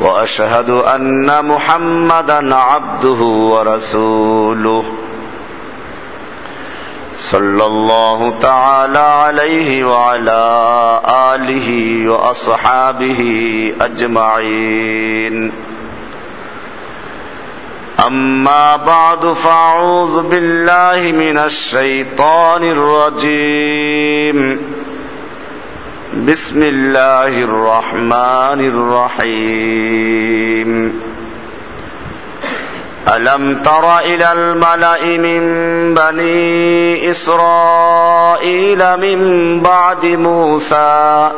وأشهد أن محمدا عبده ورسوله. صلى الله تعالى عليه وعلى آله وأصحابه أجمعين. أما بعد فأعوذ بالله من الشيطان الرجيم. بسم الله الرحمن الرحيم. ألم تر إلى الملأ من بني إسرائيل من بعد موسى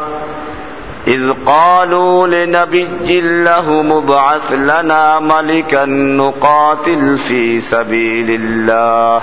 إذ قالوا لنبي له مبعث لنا ملكا نقاتل في سبيل الله.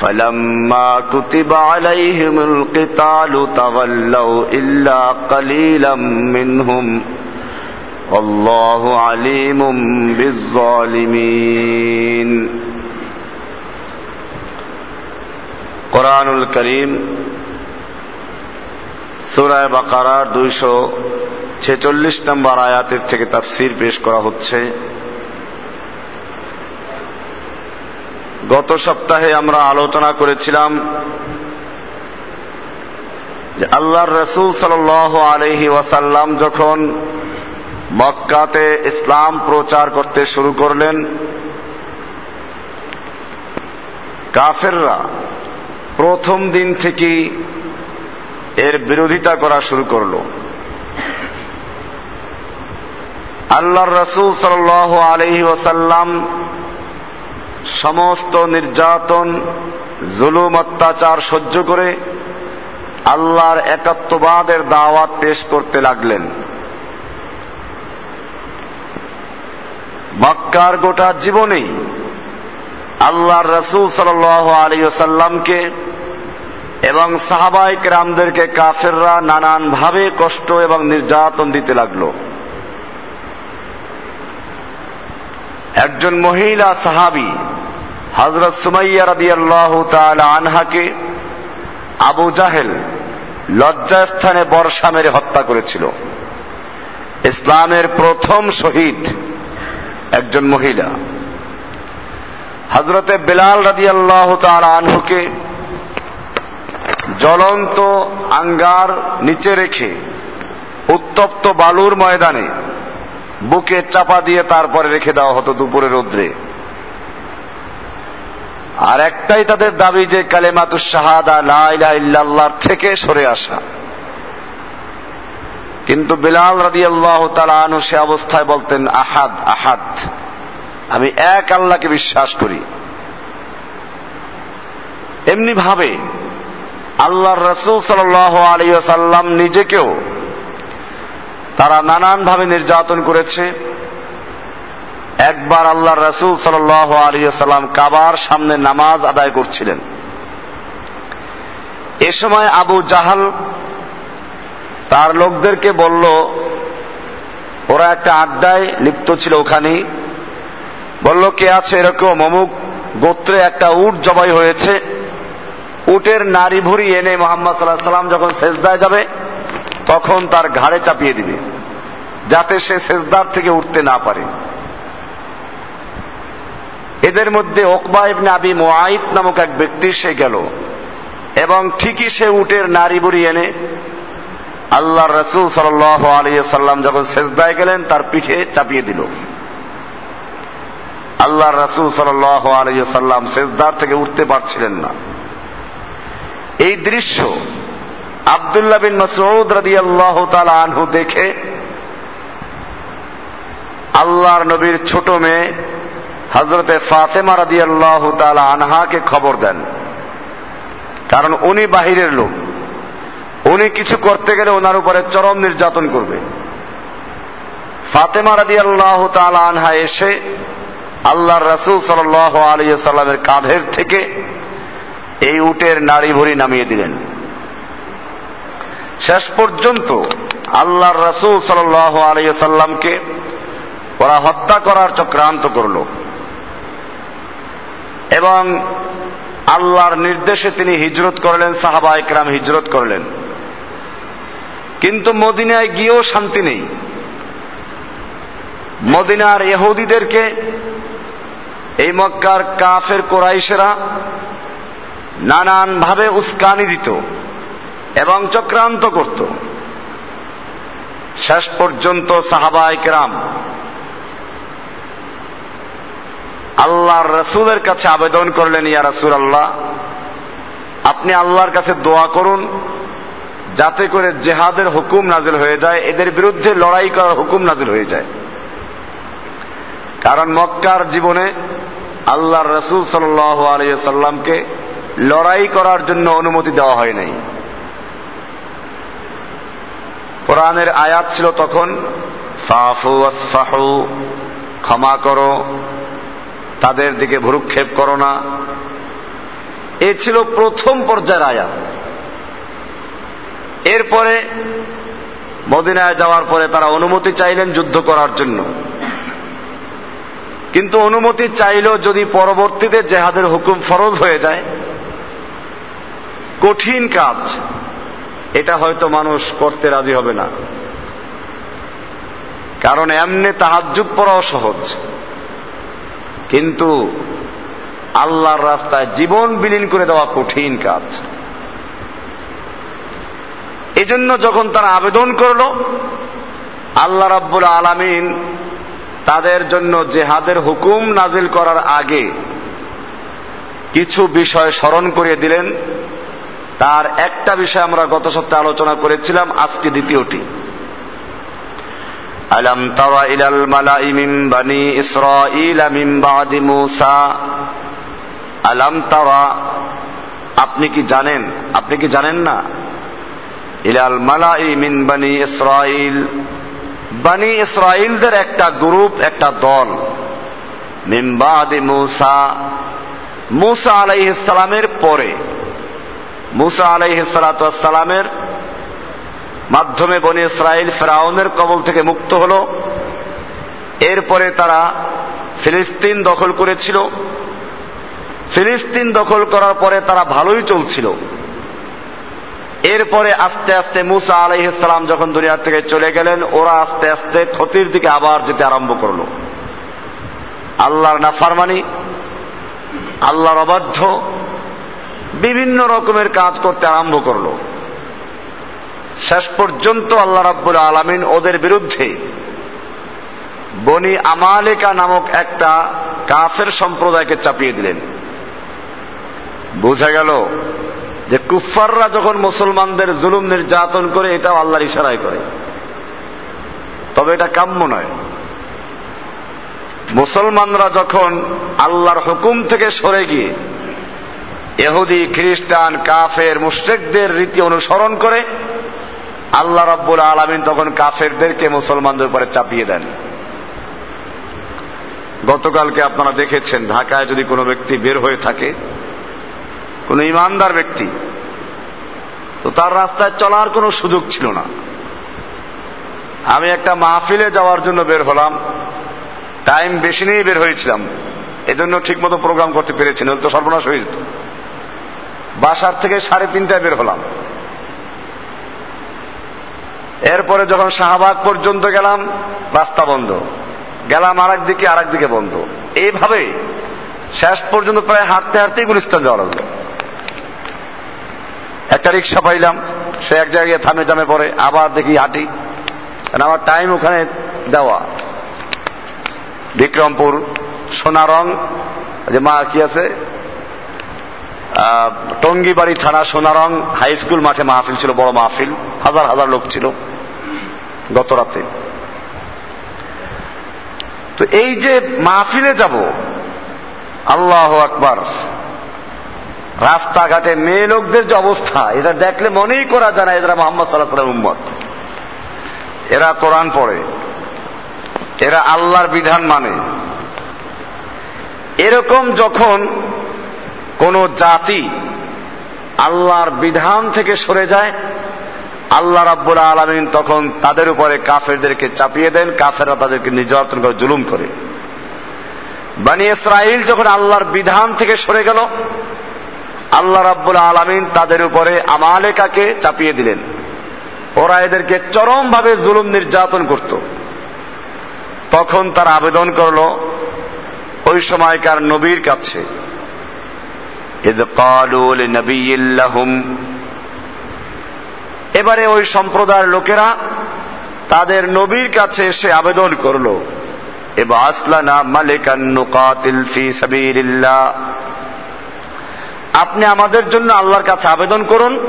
فلما كتب عليهم القتال تولوا إلا قليلا منهم والله عليم بالظالمين কোরআনুল করিম সুরায় বাকারার দুইশো ছেচল্লিশ নম্বর আয়াতের থেকে তাফসির পেশ করা হচ্ছে গত সপ্তাহে আমরা আলোচনা করেছিলাম যে আল্লাহর রসুল সাল আলহি ওয়াসাল্লাম যখন মক্কাতে ইসলাম প্রচার করতে শুরু করলেন, কাফেররা প্রথম দিন থেকেই এর বিরোধিতা করা শুরু করল। আল্লাহর রসুল সাল আলহি ওসাল্লাম সমস্ত নির্যাতন, জুলুম, অত্যাচার সহ্য করে আল্লাহর একাত্মবাদের দাওয়াত পেশ করতে লাগলেন। মক্কার গোটা জীবনেই আল্লাহর রসুল সাল আলী সাল্লামকে এবং সাহাবাইক রামদেরকে কাফেররা নানানভাবে কষ্ট এবং নির্যাতন দিতে লাগল। একজন মহিলা সাহাবি হজরত সুমাইয়া রাদি আল্লাহ আনহাকে আবু জাহেল লজ্জাস্থানে বর্ষা মেরে হত্যা করেছিল। ইসলামের প্রথম শহীদ একজন মহিলা। হজরতে বেলাল রাদি আল্লাহ আনহুকে জ্বলন্ত আঙ্গার নিচে রেখে উত্তপ্ত বালুর ময়দানে বুকে চাপা দিয়ে তারপরে রেখে দেওয়া হতো দুপুরে রৌদ্রে। আর একটাই তাদের দাবি যে কালেমাতুস শাহাদা লাইলা ইল্লাল্লাহর থেকে সরে আসা। কিন্তু বিলাল রাদি আল্লাহ তালু সে অবস্থায় বলতেন, আহাদ আহাদ, আমি এক আল্লাহকে বিশ্বাস করি। এমনি ভাবে আল্লাহর রসুল সাল আলী সাল্লাম নিজেকেও তারা নানানভাবে নির্যাতন করেছে। একবার আল্লাহ রসুল সাল আলী সাল্লাম কাবার সামনে নামাজ আদায় করছিলেন। এ সময় আবু জাহাল তার লোকদেরকে বলল, ওরা একটা আড্ডায় লিপ্ত ছিল ওখানেই। বলল, কে আছে এরকম? অমুক গোত্রে একটা উট জবাই হয়েছে। উটের নারী ভুরি এনে মোহাম্মদ সাল্লাহ সাল্লাম যখন সেজদায় যাবে, তখন তার ঘাড়ে চাপিয়ে দিবে, যাতে সে সেজদার থেকে উঠতে না পারে। এদের মধ্যে ওকবা ইবনে আবি মোয়াইত নামক এক ব্যক্তি সে গেল। এবং ঠিকই সে উটের নারী বুড়ি এনে আল্লাহ রসুল সাল আলিয়া সাল্লাম যখন সেজদায় গেলেন, তার পিঠে চাপিয়ে দিল। আল্লাহ রসুল সাল্লাম সেজদার থেকে উঠতে পারছিলেন না। এই দৃশ্য আবদুল্লাহ বিন মসৌদ রাদি আল্লাহ আনহু দেখে আল্লাহর নবীর ছোট মেয়ে হজরতে ফাতেমা রাদি আল্লাহ আনহাকে খবর দেন। কারণ উনি বাহিরের লোক। উনি কিছু করতে গেলে ওনার উপরে চরম নির্যাতন করবে। ফাতেমা রাদি আল্লাহ আনহা এসে আল্লাহর রসুল সাল আলিয়া সাল্লামের কাঁধের থেকে এই উটের নাড়ি ভরি নামিয়ে দিলেন। শেষ পর্যন্ত আল্লাহর রসুল সাল আলিয়াল্লামকে ওরা হত্যা করার চক্রান্ত করল। এবং আল্লাহর নির্দেশে তিনি হিজরত করলেন, সাহাবা একরাম হিজরত করলেন। কিন্তু মদিনায় গিয়েও শান্তি নেই। মদিনার এহুদিদেরকে এই মক্কার কাফের কোরাইশেরা নানানভাবে উস্কানি দিত এবং চক্রান্ত করত। শেষ পর্যন্ত সাহাবাই কেরাম আল্লাহর রসুলের কাছে আবেদন করলেন, ইয়া রসুল আল্লাহ আপনি আল্লাহর কাছে দোয়া করুন, যাতে করে জেহাদের হুকুম নাজিল হয়ে যায়, এদের বিরুদ্ধে লড়াই করার হুকুম নাজিল হয়ে যায়। কারণ মক্কার জীবনে আল্লাহর রসুল সাল আলিয়া সাল্লামকে লড়াই করার জন্য অনুমতি দেওয়া হয় নাই। কোরআনের আয়াত ছিল তখন, ফাফু আসফাহু ক্ষমা করো তাদের দিকে ভুরুক্ষেপ করো না। এ ছিল প্রথম পর্যায়ের আয়াত। এরপরে মদিনায় যাওয়ার পরে তারা অনুমতি চাইলেন যুদ্ধ করার জন্য। কিন্তু অনুমতি চাইল যদি পরবর্তীতে জেহাদের হুকুম ফরজ হয়ে যায়, কঠিন কাজ। এটা হয়তো মানুষ করতে রাজি হবে না। কারণ এমনি তাহাজুব পড়াও সহজ। কিন্তু আল্লাহর রাস্তায় জীবন বিলীন করে দেওয়া কঠিন কাজ। এজন্য যখন তারা আবেদন করল, আল্লাহ রাব্বুল আলামিন তাদের জন্য জেহাদের হুকুম নাজিল করার আগে কিছু বিষয় স্মরণ করিয়ে দিলেন। তার একটা বিষয় আমরা গত সপ্তাহে আলোচনা করেছিলাম, আজকে দ্বিতীয়টি। তাওয়া ইলাল মালাই মিন বানি ইসরাঈল মিন বাদি মূসা আলম তাওয়া আপনি কি জানেন? আপনি কি জানেন না? ইলাল মালাই মিন বানি ইসরাঈল বানি ইসরাইলদের একটা গ্রুপ একটা দল। মিম্বাদি মুসা মুসা আলাইহিসালামের পরে। মুসা আলাইহিসালামের মাধ্যমে বনি ইসরায়েল ফেরাউনের কবল থেকে মুক্ত হল। এরপরে তারা ফিলিস্তিন দখল করেছিল। ফিলিস্তিন দখল করার পরে তারা ভালোই চলছিল। এরপরে আস্তে আস্তে মুসা আলাইহিসালাম যখন দুনিয়ার থেকে চলে গেলেন, ওরা আস্তে আস্তে ক্ষতির দিকে আবার যেতে আরম্ভ করল। আল্লাহর নাফারমানি, আল্লাহর অবাধ্য, বিভিন্ন রকমের কাজ করতে আরম্ভ করল। শেষ পর্যন্ত আল্লাহ রাব্বুল আলমিন ওদের বিরুদ্ধে বনি আমালেকা নামক একটা কাফের সম্প্রদায়কে চাপিয়ে দিলেন। বোঝা গেল যে কুফাররা যখন মুসলমানদের জুলুম নির্যাতন করে, এটাও আল্লাহর ইশারায় করে। তবে এটা কাম্য নয়। মুসলমানরা যখন আল্লাহর হুকুম থেকে সরে গিয়ে এহুদি খ্রিস্টান, কাফের, মুশ্রেকদের রীতি অনুসরণ করে আল্লাহ রব্বুল আলমিন তখন কাফেরদেরকে মুসলমানদের উপরে চাপিয়ে দেন। গতকালকে আপনারা দেখেছেন, ঢাকায় যদি কোনো ব্যক্তি বের হয়ে থাকে, কোন ইমানদার ব্যক্তি, তো তার রাস্তায় চলার কোনো সুযোগ ছিল না। আমি একটা মাহফিলে যাওয়ার জন্য বের হলাম, টাইম বেশি নিয়ে বের হয়েছিলাম, এজন্য ঠিক মতো প্রোগ্রাম করতে পেরেছি না তো সর্বনাশ হয়ে যেত। বাসার থেকে সাড়ে তিনটায় বের হলাম। এরপরে যখন শাহবাগ পর্যন্ত গেলাম, রাস্তা বন্ধ। গেলাম আর দিকে আর দিকে বন্ধ। এইভাবে শেষ পর্যন্ত প্রায় হাঁটতে হাঁটতেই গুলিস্তান যাওয়া লাগল। একটা রিক্সা পাইলাম, সে এক জায়গায় থামে জামে পড়ে, আবার দেখি হাঁটি। আমার টাইম ওখানে দেওয়া। বিক্রমপুর, সোনারং, যে মা কি আছে টঙ্গিবাড়ি থানা সোনারং হাই স্কুল মাঠে মাহফিল ছিল, বড় মাহফিল। হাজার হাজার লোক ছিল গত রাতে। তো এই যে মাহফিলে যাব, আল্লাহ আকবার। রাস্তাঘাটে মেয়ে লোকদের যে অবস্থা, এটা দেখলে মনেই করা যায় না এরা মোহাম্মদ সাল্লাহ সাল্লাম উম্মত। এরা কোরআন পড়ে, এরা আল্লাহর বিধান মানে। এরকম যখন কোন জাতি আল্লাহর বিধান থেকে সরে যায়, আল্লাহ রাব্বুল আলমিন তখন তাদের উপরে কাফেরদেরকে চাপিয়ে দেন, কাফেররা তাদেরকে নির্যাতন করে, জুলুম করে। বানি ইসরাইল যখন আল্লাহর বিধান থেকে সরে গেল, আল্লাহ রাব্বুল আলমিন তাদের উপরে আমালেকাকে চাপিয়ে দিলেন। ওরা এদেরকে চরমভাবে জুলুম নির্যাতন করত। তখন তারা আবেদন করল, ওই সময়কার নবীর কাছে এবারে ওই সম্প্রদায়ের লোকেরা তাদের নবীর কাছে এসে আবেদন করল। এবার আসলানা মালিকান নুকাতিল ফি সাবিলিল্লাহ। আপনি আমাদের জন্য আল্লাহর কাছে আবেদন করুন,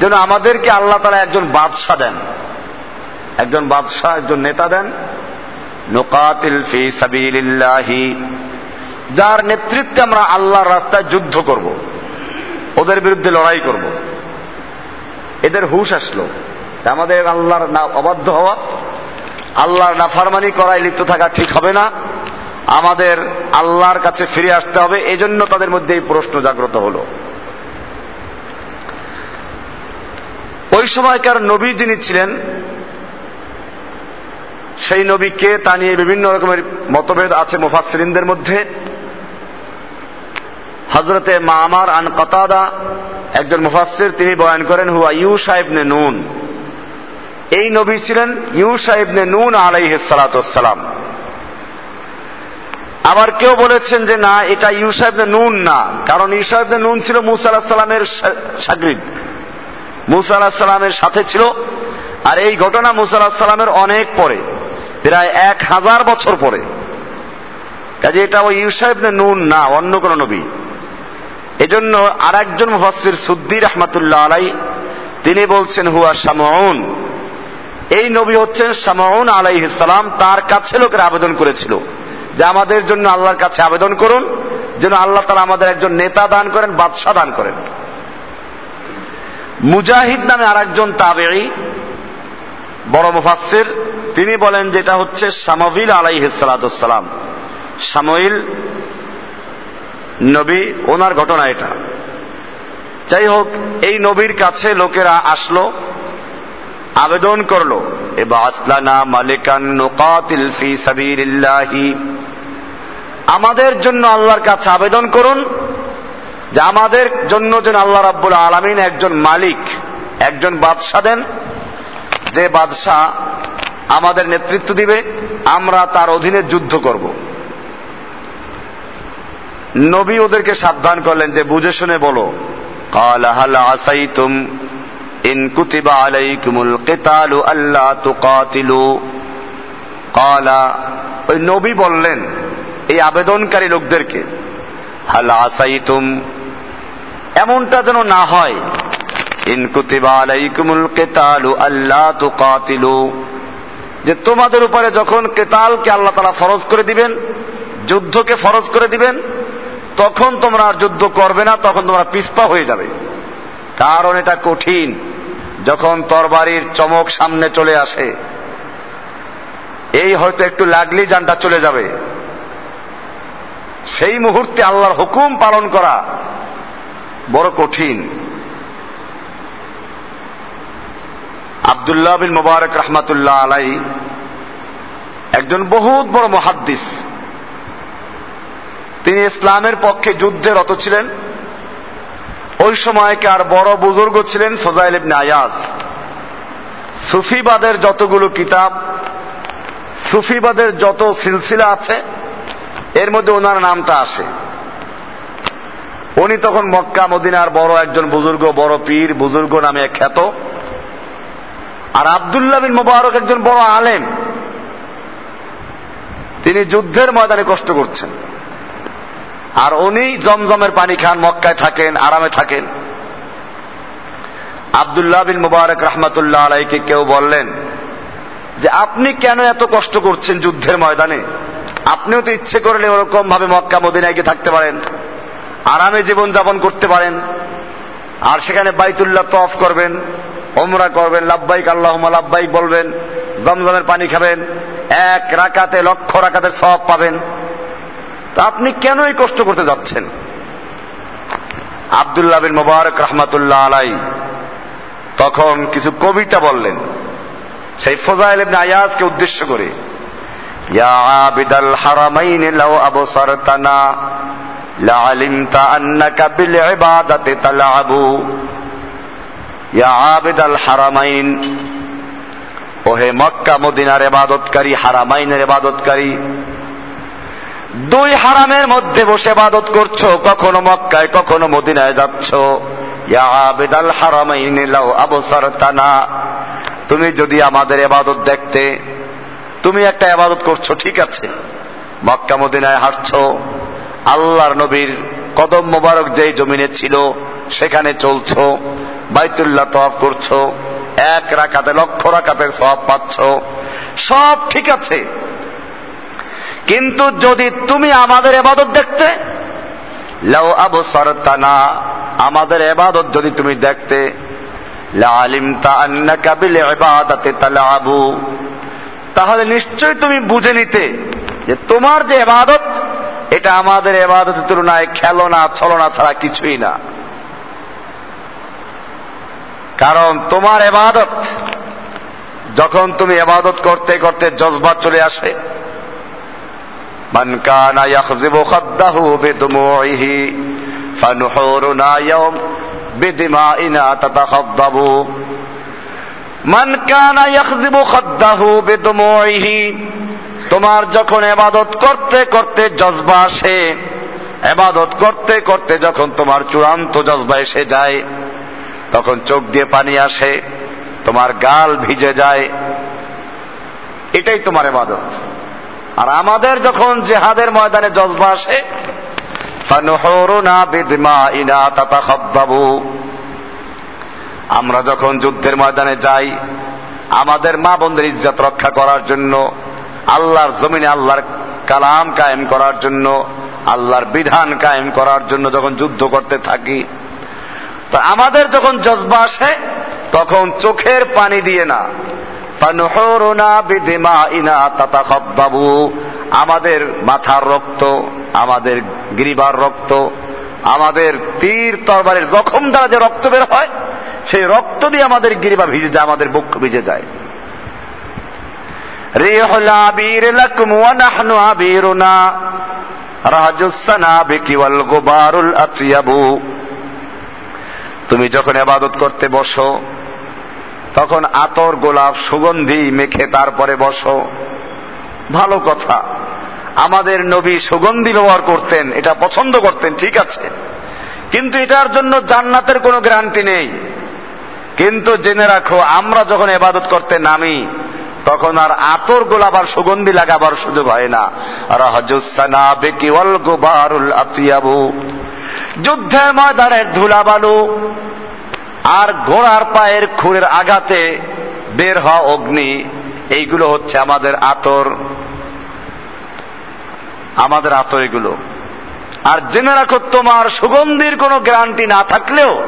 যেন আমাদেরকে আল্লাহ তারা একজন বাদশাহ দেন। একজন বাদশাহ, একজন নেতা দেন। নোকাতিল ফি সাবিলিল্লাহি। যার নেতৃত্বে আমরা আল্লাহর রাস্তায় যুদ্ধ করব, ওদের বিরুদ্ধে লড়াই করব। এদের হুশ আসলো। আমাদের আল্লাহর না, অবাধ্য হওয়া, আল্লাহর নাফারমানি করায় লিপ্ত থাকা ঠিক হবে না। আমাদের আল্লাহর কাছে ফিরে আসতে হবে। এজন্য তাদের মধ্যে এই প্রশ্ন জাগ্রত হলো। ওই সময়কার নবী যিনি ছিলেন, সেই নবীকে তা নিয়ে বিভিন্ন রকমের মতভেদ আছে মুফাসরিনদের মধ্যে। হজরতে মামার আন কতাদা একজন মুফাসির তিনি বয়ান করেন, হুয়া ইউ সাহেবনে নুন। এই নবী ছিলেন ইউ সাহেবনে নুন আলাইহ সালাতাম আবার কেউ বলেছেন যে, না, এটা ইউ সাহেবনে নুন না। কারণ ইউ সাহেবনে নুন ছিল মুসা আলাহ সাল্লামের সাগরিদ মুসা সাথে ছিল, আর এই ঘটনা মুসা আলাহ অনেক পরে, প্রায় এক হাজার বছর পরে। কাজে এটা ওই ইউসাহেবনে নুন না, অন্য কোন নবী। এজন্য আর একজন মুফাসির সুদ্দি রহমাতুল্লাহ আলাই, তিনি বলছেন, হুয়া সামউন এই নবী হচ্ছেন সামউন আলাইহিসালাম তার কাছে লোকের আবেদন করেছিল যে আমাদের জন্য আল্লাহর কাছে আবেদন করুন, যেন আল্লাহ তারা আমাদের একজন নেতা দান করেন, বাদশাহ দান করেন। মুজাহিদ নামে আর একজন তাবেই বড় মুফাসির তিনি বলেন যেটা হচ্ছে সামবিল আলাইহিসালাম সামইল নবী, ওনার ঘটনা এটা। যাই হোক এই নবীর কাছে লোকেরা আসলো, আবেদন করল মালিকান আমাদের জন্য আল্লাহর কাছে আবেদন করুন, যে আমাদের জন্য যেন আল্লাহ রাব্বুল আলমিন একজন মালিক, একজন বাদশাহ দেন। যে বাদশাহ আমাদের নেতৃত্ব দিবে, আমরা তার অধীনে যুদ্ধ করব। নবী ওদেরকে সাবধান করলেন যে বুঝে শুনে বলো قال هل عسيتم إن كتب عليكم القتال ألا تقاتلوا قال ওই নবী বললেন এই আবেদনকারী লোকদেরকে হাল আসাইতুম এমনটা যেন না হয় ইন কুতিবা আলাইকুমুল কেতালু আল্লাহ তুকাতিলু যে তোমাদের উপরে যখন কেতালকে আল্লাহ তালা ফরজ করে দিবেন যুদ্ধকে ফরজ করে দিবেন তখন তোমরা আর যুদ্ধ করবে না, তখন তোমরা পিসপা হয়ে যাবে। কারণ এটা কঠিন। যখন তরবারির চমক সামনে চলে আসে, এই হয়তো একটু লাগলেই যানটা চলে যাবে। সেই মুহূর্তে আল্লাহর হুকুম পালন করা বড় কঠিন। আবদুল্লাহ বিন মুবারক রহমাতুল্লাহ আলাই একজন বহুত বড় মহাদ্দিস। তিনি ইসলামের পক্ষে যুদ্ধে রত ছিলেন। ওই সময়কার বড় বুজুর্গ ছিলেন ফজাইল ইবনে আয়াজ। সুফিবাদের যতগুলো কিতাব, সুফিবাদের যত সিলসিলা আছে, এর মধ্যে ওনার নামটা আসে। উনি তখন মক্কা, মদিনার বড় একজন বুজুর্গ, বড় পীর, বুজুর্গ নামে খ্যাত। আর আবদুল্লাহ বিন মুবারক একজন বড় আলেম। তিনি যুদ্ধের ময়দানে কষ্ট করছেন। আর উনি জমজমের পানি খান, মক্কায় থাকেন, আরামে থাকেন। আবদুল্লাহ বিন মুবারক রহমাতুল্লাহ আলাইকে কেউ বললেন যে, আপনি কেন এত কষ্ট করছেন যুদ্ধের ময়দানে? আপনিও তো ইচ্ছে করলে ওরকম ভাবে মক্কা, মদিনায় গিয়ে থাকতে পারেন, আরামে জীবন যাপন করতে পারেন। আর সেখানে বাইতুল্লাহ তফ করবেন ওমরা করবেন লাভবাইক আল্লাহ লাভবাইক বলবেন, জমজমের পানি খাবেন, এক রাকাতে, লক্ষ রাকাতে সব পাবেন। তা আপনি কেন এই কষ্ট করতে যাচ্ছেন? আবদুল্লাহ বিন মোবারক রহমাতুল্লাহ আলাই তখন কিছু কবিতা বললেন। সেই ফজাইল ইবনে আয়াজকে উদ্দেশ্য করে, ইয়া আবিদাল হারামাইন লাউ আবসারতানা আন্নাকা বিল ইবাদাতি তালআবু। ইয়া আবিদাল হারামাইন, ওহে মক্কা মদিনার ইবাদতকারী, হারামাইনের ইবাদতকারী দুই হারামের মধ্যে বসে ইবাদত করছ, কখনো মক্কায়, কখনো মদিনায় যাচ্ছ। আবিদাল হারামাইন লাউ আবসারতানা। তুমি যদি আমাদের এবাদত দেখতে, তুমি একটা এবাদত করছ, ঠিক আছে। মক্কা মদিনায় হাঁটছ, আল্লাহর নবীর কদম মোবারক যেই জমিনে ছিল, সেখানে চলছ, বাইতুল্লাহ তফ করছ, এক রাকাতে লক্ষ রাকাতের সব পাচ্ছ। সব ঠিক আছে। কিন্তু যদি তুমি আমাদের এবাদত দেখতে, লাউ আবু সরতানা আমাদের এবাদত যদি তুমি দেখতে তাহলে নিশ্চয় তুমি বুঝে নিতে যে তোমার যে এবাদত, এটা আমাদের এবাদতের তুলনায় খেলনা, ছলনা ছাড়া কিছুই না। কারণ তোমার এবাদত, যখন তুমি এবাদত করতে করতে জজবা চলে আসে من كان يخزب خده بدموعه فنحورنا يوم بدمائنا تتخضب من كان يخزب خده بدموعه তোমার যখন এবাদত করতে করতে জজবা আসে এবাদত করতে করতে যখন তোমার চূড়ান্ত জজবা এসে যায় তখন চোখ দিয়ে পানি আসে তোমার গাল ভিজে যায় এটাই তোমার এবাদত আর আমাদের যখন জেহাদের ময়দানে জজবা আসে আমরা যখন যুদ্ধের ময়দানে যাই, আমাদের মা বোনদের ইজ্জত রক্ষা করার জন্য, আল্লাহর জমিনে আল্লাহর কালাম কায়েম করার জন্য, আল্লাহর বিধান কায়েম করার জন্য যখন যুদ্ধ করতে থাকি, তো আমাদের যখন জজবা আসে, তখন চোখের পানি দিয়ে না আমাদের মাথার রক্ত, আমাদের গ্রীবার রক্ত, আমাদের তীর তরবারের জখম দ্বারা যে রক্ত বের হয়, সেই রক্ত দিয়ে আমাদের গিরিবা ভিজে যায়, আমাদের বুক ভিজে যায়। তুমি যখন আবাদত করতে বসো তখন আতর, গোলাপ, সুগন্ধি মেখে তারপরে বসো। ভালো কথা। আমাদের নবী সুগন্ধি ব্যবহার করতেন, এটা পছন্দ করতেন, ঠিক আছে। কিন্তু এটার জন্য জান্নাতের কোনো গ্যারান্টি নেই। কিন্তু জেনে রাখো, আমরা যখন এবাদত করতে নামি, তখন আর আতর, গোলাপ আর সুগন্ধি লাগাবার সুযোগ হয় না। রাহজুসানা বেকিওয়াল গোবারুল আতিয়াবু। যুদ্ধের ময়দানের ধুলাবালু আর ঘোড়ার পায়ের খুরের আঘাতে বের হওয়া অগ্নি, এইগুলো হচ্ছে আমাদের আতর। আমাদের আতর এগুলো। আর জেনে রাখো, তোমার সুগন্ধির কোনো গ্যারান্টি না থাকলেও,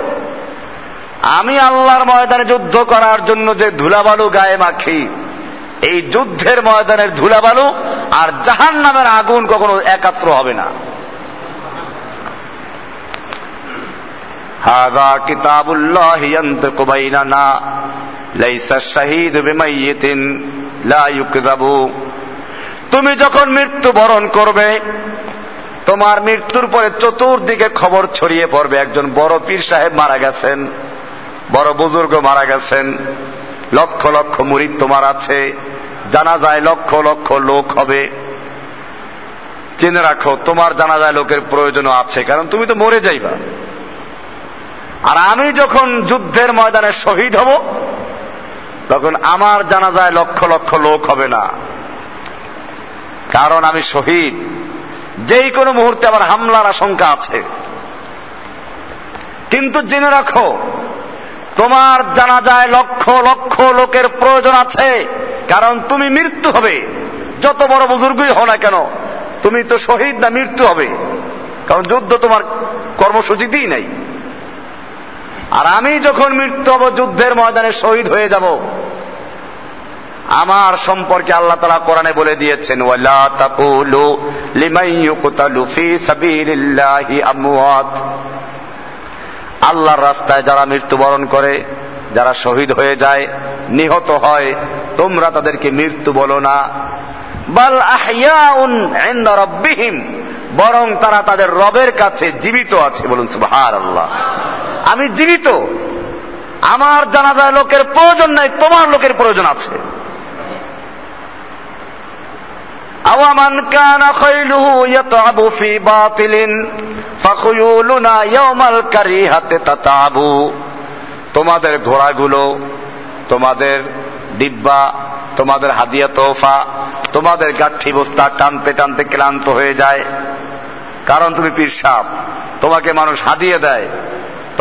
আমি আল্লাহর ময়দানে যুদ্ধ করার জন্য যে ধুলাবালু গায়ে মাখি, এই যুদ্ধের ময়দানের ধুলাবালু আর জাহান নামের আগুন কখনো একাত্র হবে না। হাদা কিতাবুল্লাহ ইয়ান্তিক বাইনানা, লাইসা শাহীদ বিমাইয়িতিন লা ইউকযাবু। তুমি যখন মৃত্যু বরণ করবে, তোমার মৃত্যুর পরে চতুর্দিকে খবর ছড়িয়ে পড়বে, একজন বড় পীর সাহেব মারা গেছেন, বড় বুজুর্গ মারা গেছেন, লক্ষ লক্ষ মুরিদ তোমার আছে জানা যায় লক্ষ লক্ষ লোক হবে। জেনে রাখো, তোমার জানা যায় লোকের প্রয়োজনও আছে, কারণ তুমি তো মরে যাইবা। আর আমি যখন যুদ্ধের ময়দানে শহীদ হব, তখন আমার জানা যায় লক্ষ লক্ষ লোক হবে না। কারণ আমি শহীদ। যেই কোনো মুহূর্তে আমার হামলার আশঙ্কা আছে। কিন্তু জেনে রাখো, তোমার জানা যায় লক্ষ লক্ষ লোকের প্রয়োজন আছে। কারণ তুমি মৃত্যু হবে। যত বড় বুজুর্গই হও না কেন, তুমি তো শহীদ না মৃত্যু হবে। কারণ যুদ্ধ তোমার কর্মসূচিতেই নাই। আর আমি যখন মৃত্যু যুদ্ধের ময়দানে শহীদ হয়ে যাব, আমার সম্পর্কে আল্লাহ তালা কোরআনে বলে দিয়েছেন আল্লাহর রাস্তায় যারা মৃত্যুবরণ করে, যারা শহীদ হয়ে যায়, নিহত হয়, তোমরা তাদেরকে মৃত্যু বলো না। বাল বরং তারা তাদের রবের কাছে জীবিত আছে বলুন সুবহানাল্লাহ। আমি জীবিত। আমার জানা যায় লোকের প্রয়োজন নাই, তোমার লোকের প্রয়োজন আছে। তোমাদের ঘোড়াগুলো, তোমাদের ডিব্বা, তোমাদের হাদিয়া তোফা তোমাদের গাঠি বস্তা টানতে টানতে ক্লান্ত হয়ে যায়। কারণ তুমি পীরসাপ তোমাকে মানুষ হাদিয়ে দেয়।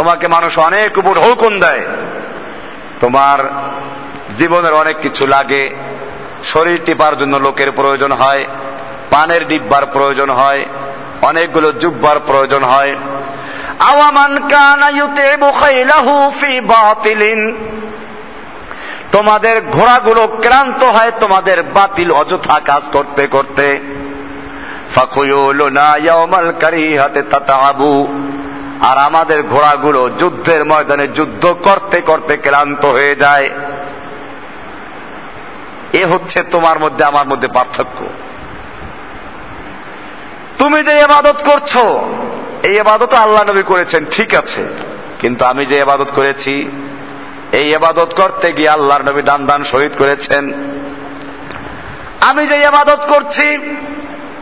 তোমাকে মানুষ অনেক উপর হুকুম দেয়। তোমার জীবনের অনেক কিছু লাগে। শরীর টিপার জন্য লোকের প্রয়োজন হয়, পানের ডিব্বার প্রয়োজন হয়, অনেকগুলো জুব্বার প্রয়োজন হয়। আওয়ামান কানা ইউতিবু বাতিলিন। তোমাদের ঘোড়াগুলো ক্লান্ত হয়, তোমাদের বাতিল অযথা কাজ করতে করতে। ফাকুয়ুলুনা ইয়াউমাল কারিহাতে তাতাবু আর আমাদের ঘোড়াগুলো যুদ্ধের ময়দানে যুদ্ধ করতে করতে ক্লান্ত হয়ে যায়। এ হচ্ছে তোমার মধ্যে, আমার মধ্যে পার্থক্য। তুমি যে এবাদত করছ, এই এবাদত আল্লাহ নবী করেছেন, ঠিক আছে। কিন্তু আমি যে এবাদত করেছি, এই এবাদত করতে গিয়ে আল্লাহর নবী দান দান শহীদ করেছেন। আমি যে এবাদত করছি,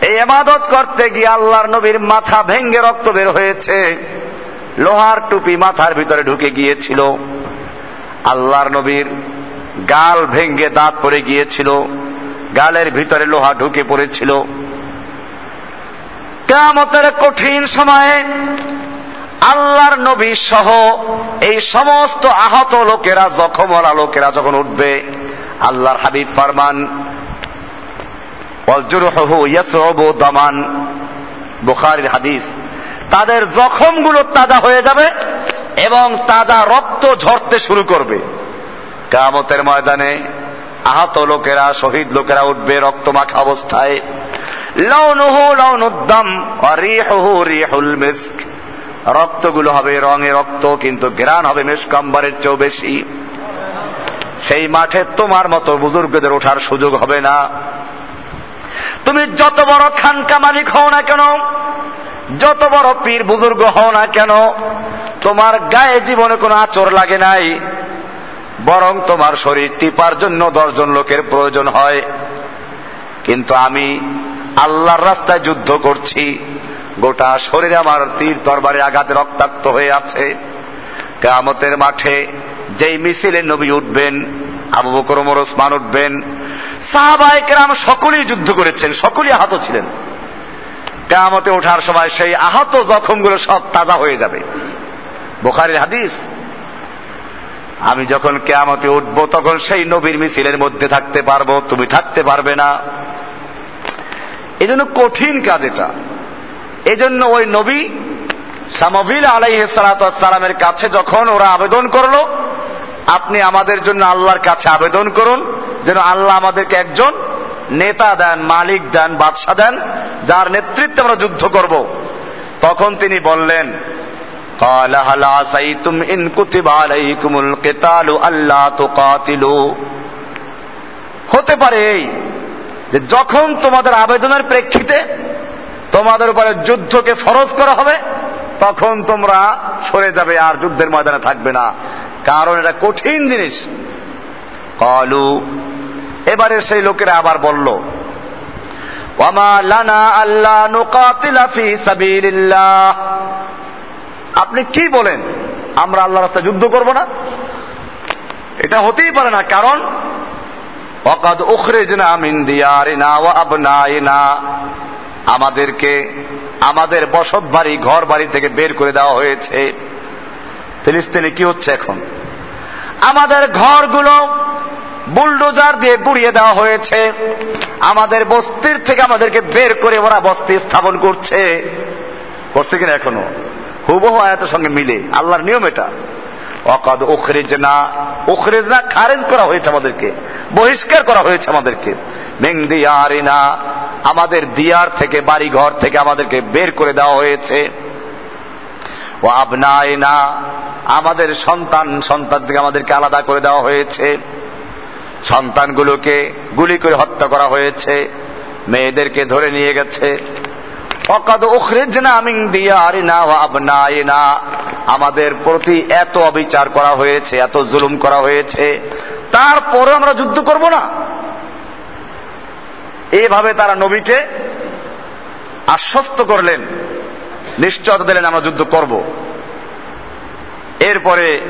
এই এবাদত করতে গিয়ে আল্লাহর নবীর মাথা ভেঙ্গে রক্ত বের হয়েছে। লোহার টুপি মাথার ভিতরে ঢুকে গিয়েছিল। আল্লাহর নবীর গাল ভেঙ্গে দাঁত পড়ে গিয়েছিল। গালের ভিতরে লোহা ঢুকে পড়েছিল। কেমতের কঠিন সময়ে আল্লাহর নবী সহ এই সমস্ত আহত লোকেরা জখমরা লোকেরা যখন উঠবে, আল্লাহর হাবিব ফরমান দামান, বুখারির হাদিস। তাদের জখমগুলো তাজা হয়ে যাবে এবং তাজা রক্ত ঝরতে শুরু করবে। কামতের ময়দানে আহত লোকেরা, শহীদ লোকেরা উঠবে রক্তমাখা অবস্থায়। লৌনুহু লৌনুদ্দম রক্তগুলো হবে রঙে রক্ত, কিন্তু গ্রান হবে মেশকাম্বারের চেয়েও বেশি। সেই মাঠে তোমার মতো বুজুর্গদের ওঠার সুযোগ হবে না। তুমি যত বড় খানকা মালিক হও না কেন যত বড় পীর বুজুর্গ হও না কেন, তোমার গায়ে জীবনে কোনো আচর লাগে নাই, বরং তোমার শরীর টিপার জন্য দশজন লোকের প্রয়োজন হয়। কিন্তু আমি আল্লাহর রাস্তায় যুদ্ধ করছি, গোটা শরীরে আমার তীর তরবারের আঘাতে রক্তাক্ত হয়ে আছে। কামতের মাঠে যেই মিছিলে নবী উঠবেন, আবু বকর, ওমর, ওসমান উঠবেন সাহাবাই কেরাম সকলেই যুদ্ধ করেছেন, সকলেই আহত ছিলেন। কেয়ামতে ওঠার সময় সেই আহত জখমগুলো সব তাজা হয়ে যাবে। বোখারির হাদিস, আমি যখন কেয়ামতে উঠব তখন সেই নবীর মিছিলের মধ্যে থাকতে পারব, তুমি থাকতে পারবে না। এজন্য কঠিন কাজ এটা। এজন্য ওই নবী সামবিল আলাইহ সালামের কাছে যখন ওরা আবেদন করল, আপনি আমাদের জন্য আল্লাহর কাছে আবেদন করুন, যেন আল্লাহ আমাদেরকে একজন নেতা দেন, মালিক দেন, বাদশাহ দেন, যার নেতৃত্বে আমরা যুদ্ধ করব। তখন তিনি বললেন হতে পারে এই যে যখন তোমাদের আবেদনের প্রেক্ষিতে তোমাদের উপরে যুদ্ধকে ফরজ করা হবে, তখন তোমরা সরে যাবে আর যুদ্ধের ময়দানে থাকবে না। কারণ এটা কঠিন জিনিস। কলু এবারে সেই লোকেরা আবার বলল আল্লাহ আপনি কি বলেন? আমরা আল্লাহ রাস্তায় যুদ্ধ করব না? এটা হতেই পারে না, কারণ অকাদ উখরেজনা মিন দিয়ারিনা ওয়া আবনাইনা। আমাদেরকে আমাদের বসত বাড়ি, ঘর বাড়ি থেকে বের করে দেওয়া হয়েছে। ফিলিস্তিনে কি হচ্ছে এখন? আমাদের ঘরগুলো বুলডোজার দিয়ে গুড়িয়ে দেওয়া হয়েছে। আমাদের বস্তির থেকে আমাদেরকে বের করে ওরা বস্তি স্থাপন করছে। করছে কিনা এখনও? হুবহু আয়াতের সঙ্গে মিলে। আল্লাহর নিয়ম এটা। অকাদ ওখরেজ না ওখরেজ না খারেজ করা হয়েছে আমাদেরকে। বহিষ্কার করা হয়েছে আমাদেরকে। মেংদিয়ারিনা আমাদের দিয়ার থেকে বাড়ি ঘর থেকে আমাদেরকে বের করে দেওয়া হয়েছে। ও আবনায়না আমাদের সন্তান সন্তান থেকে আমাদেরকে আলাদা করে দেওয়া হয়েছে। সন্তানগুলোকে গুলি করে হত্যা করা হয়েছে, মেয়েদেরকে ধরে নিয়ে গেছে। অকাদ উখরিজনা মিন দিয়ারিনা ওয়া আবনাইনা। আমাদের প্রতি এত অবিচার করা হয়েছে, এত জুলুম করা হয়েছে। তারপরে আমরা যুদ্ধ করব না। এইভাবে তারা নবীকে আশ্বস্ত করলেন, নিশ্চয়তা দিলেন আমরা যুদ্ধ করব। এরপরে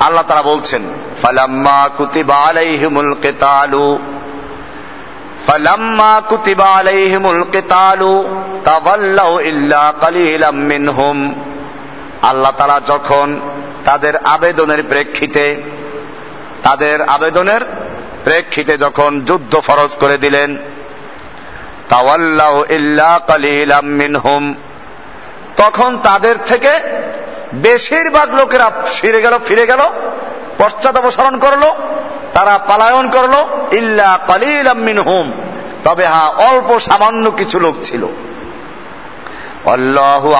আল্লাহ তারা বলছেন আল্লাহ তারা যখন তাদের আবেদনের প্রেক্ষিতে, তাদের আবেদনের প্রেক্ষিতে যখন যুদ্ধ ফরজ করে দিলেন মিনহুম, তখন তাদের থেকে বেশিরভাগ লোকেরা ফিরে গেল ফিরে গেল। পশ্চাদপসরণ করল, তারা পালায়ন করল, ইল্লা কালিল মিনহুম। তবে হ্যাঁ অল্প সামান্য কিছু লোক ছিল। আল্লাহু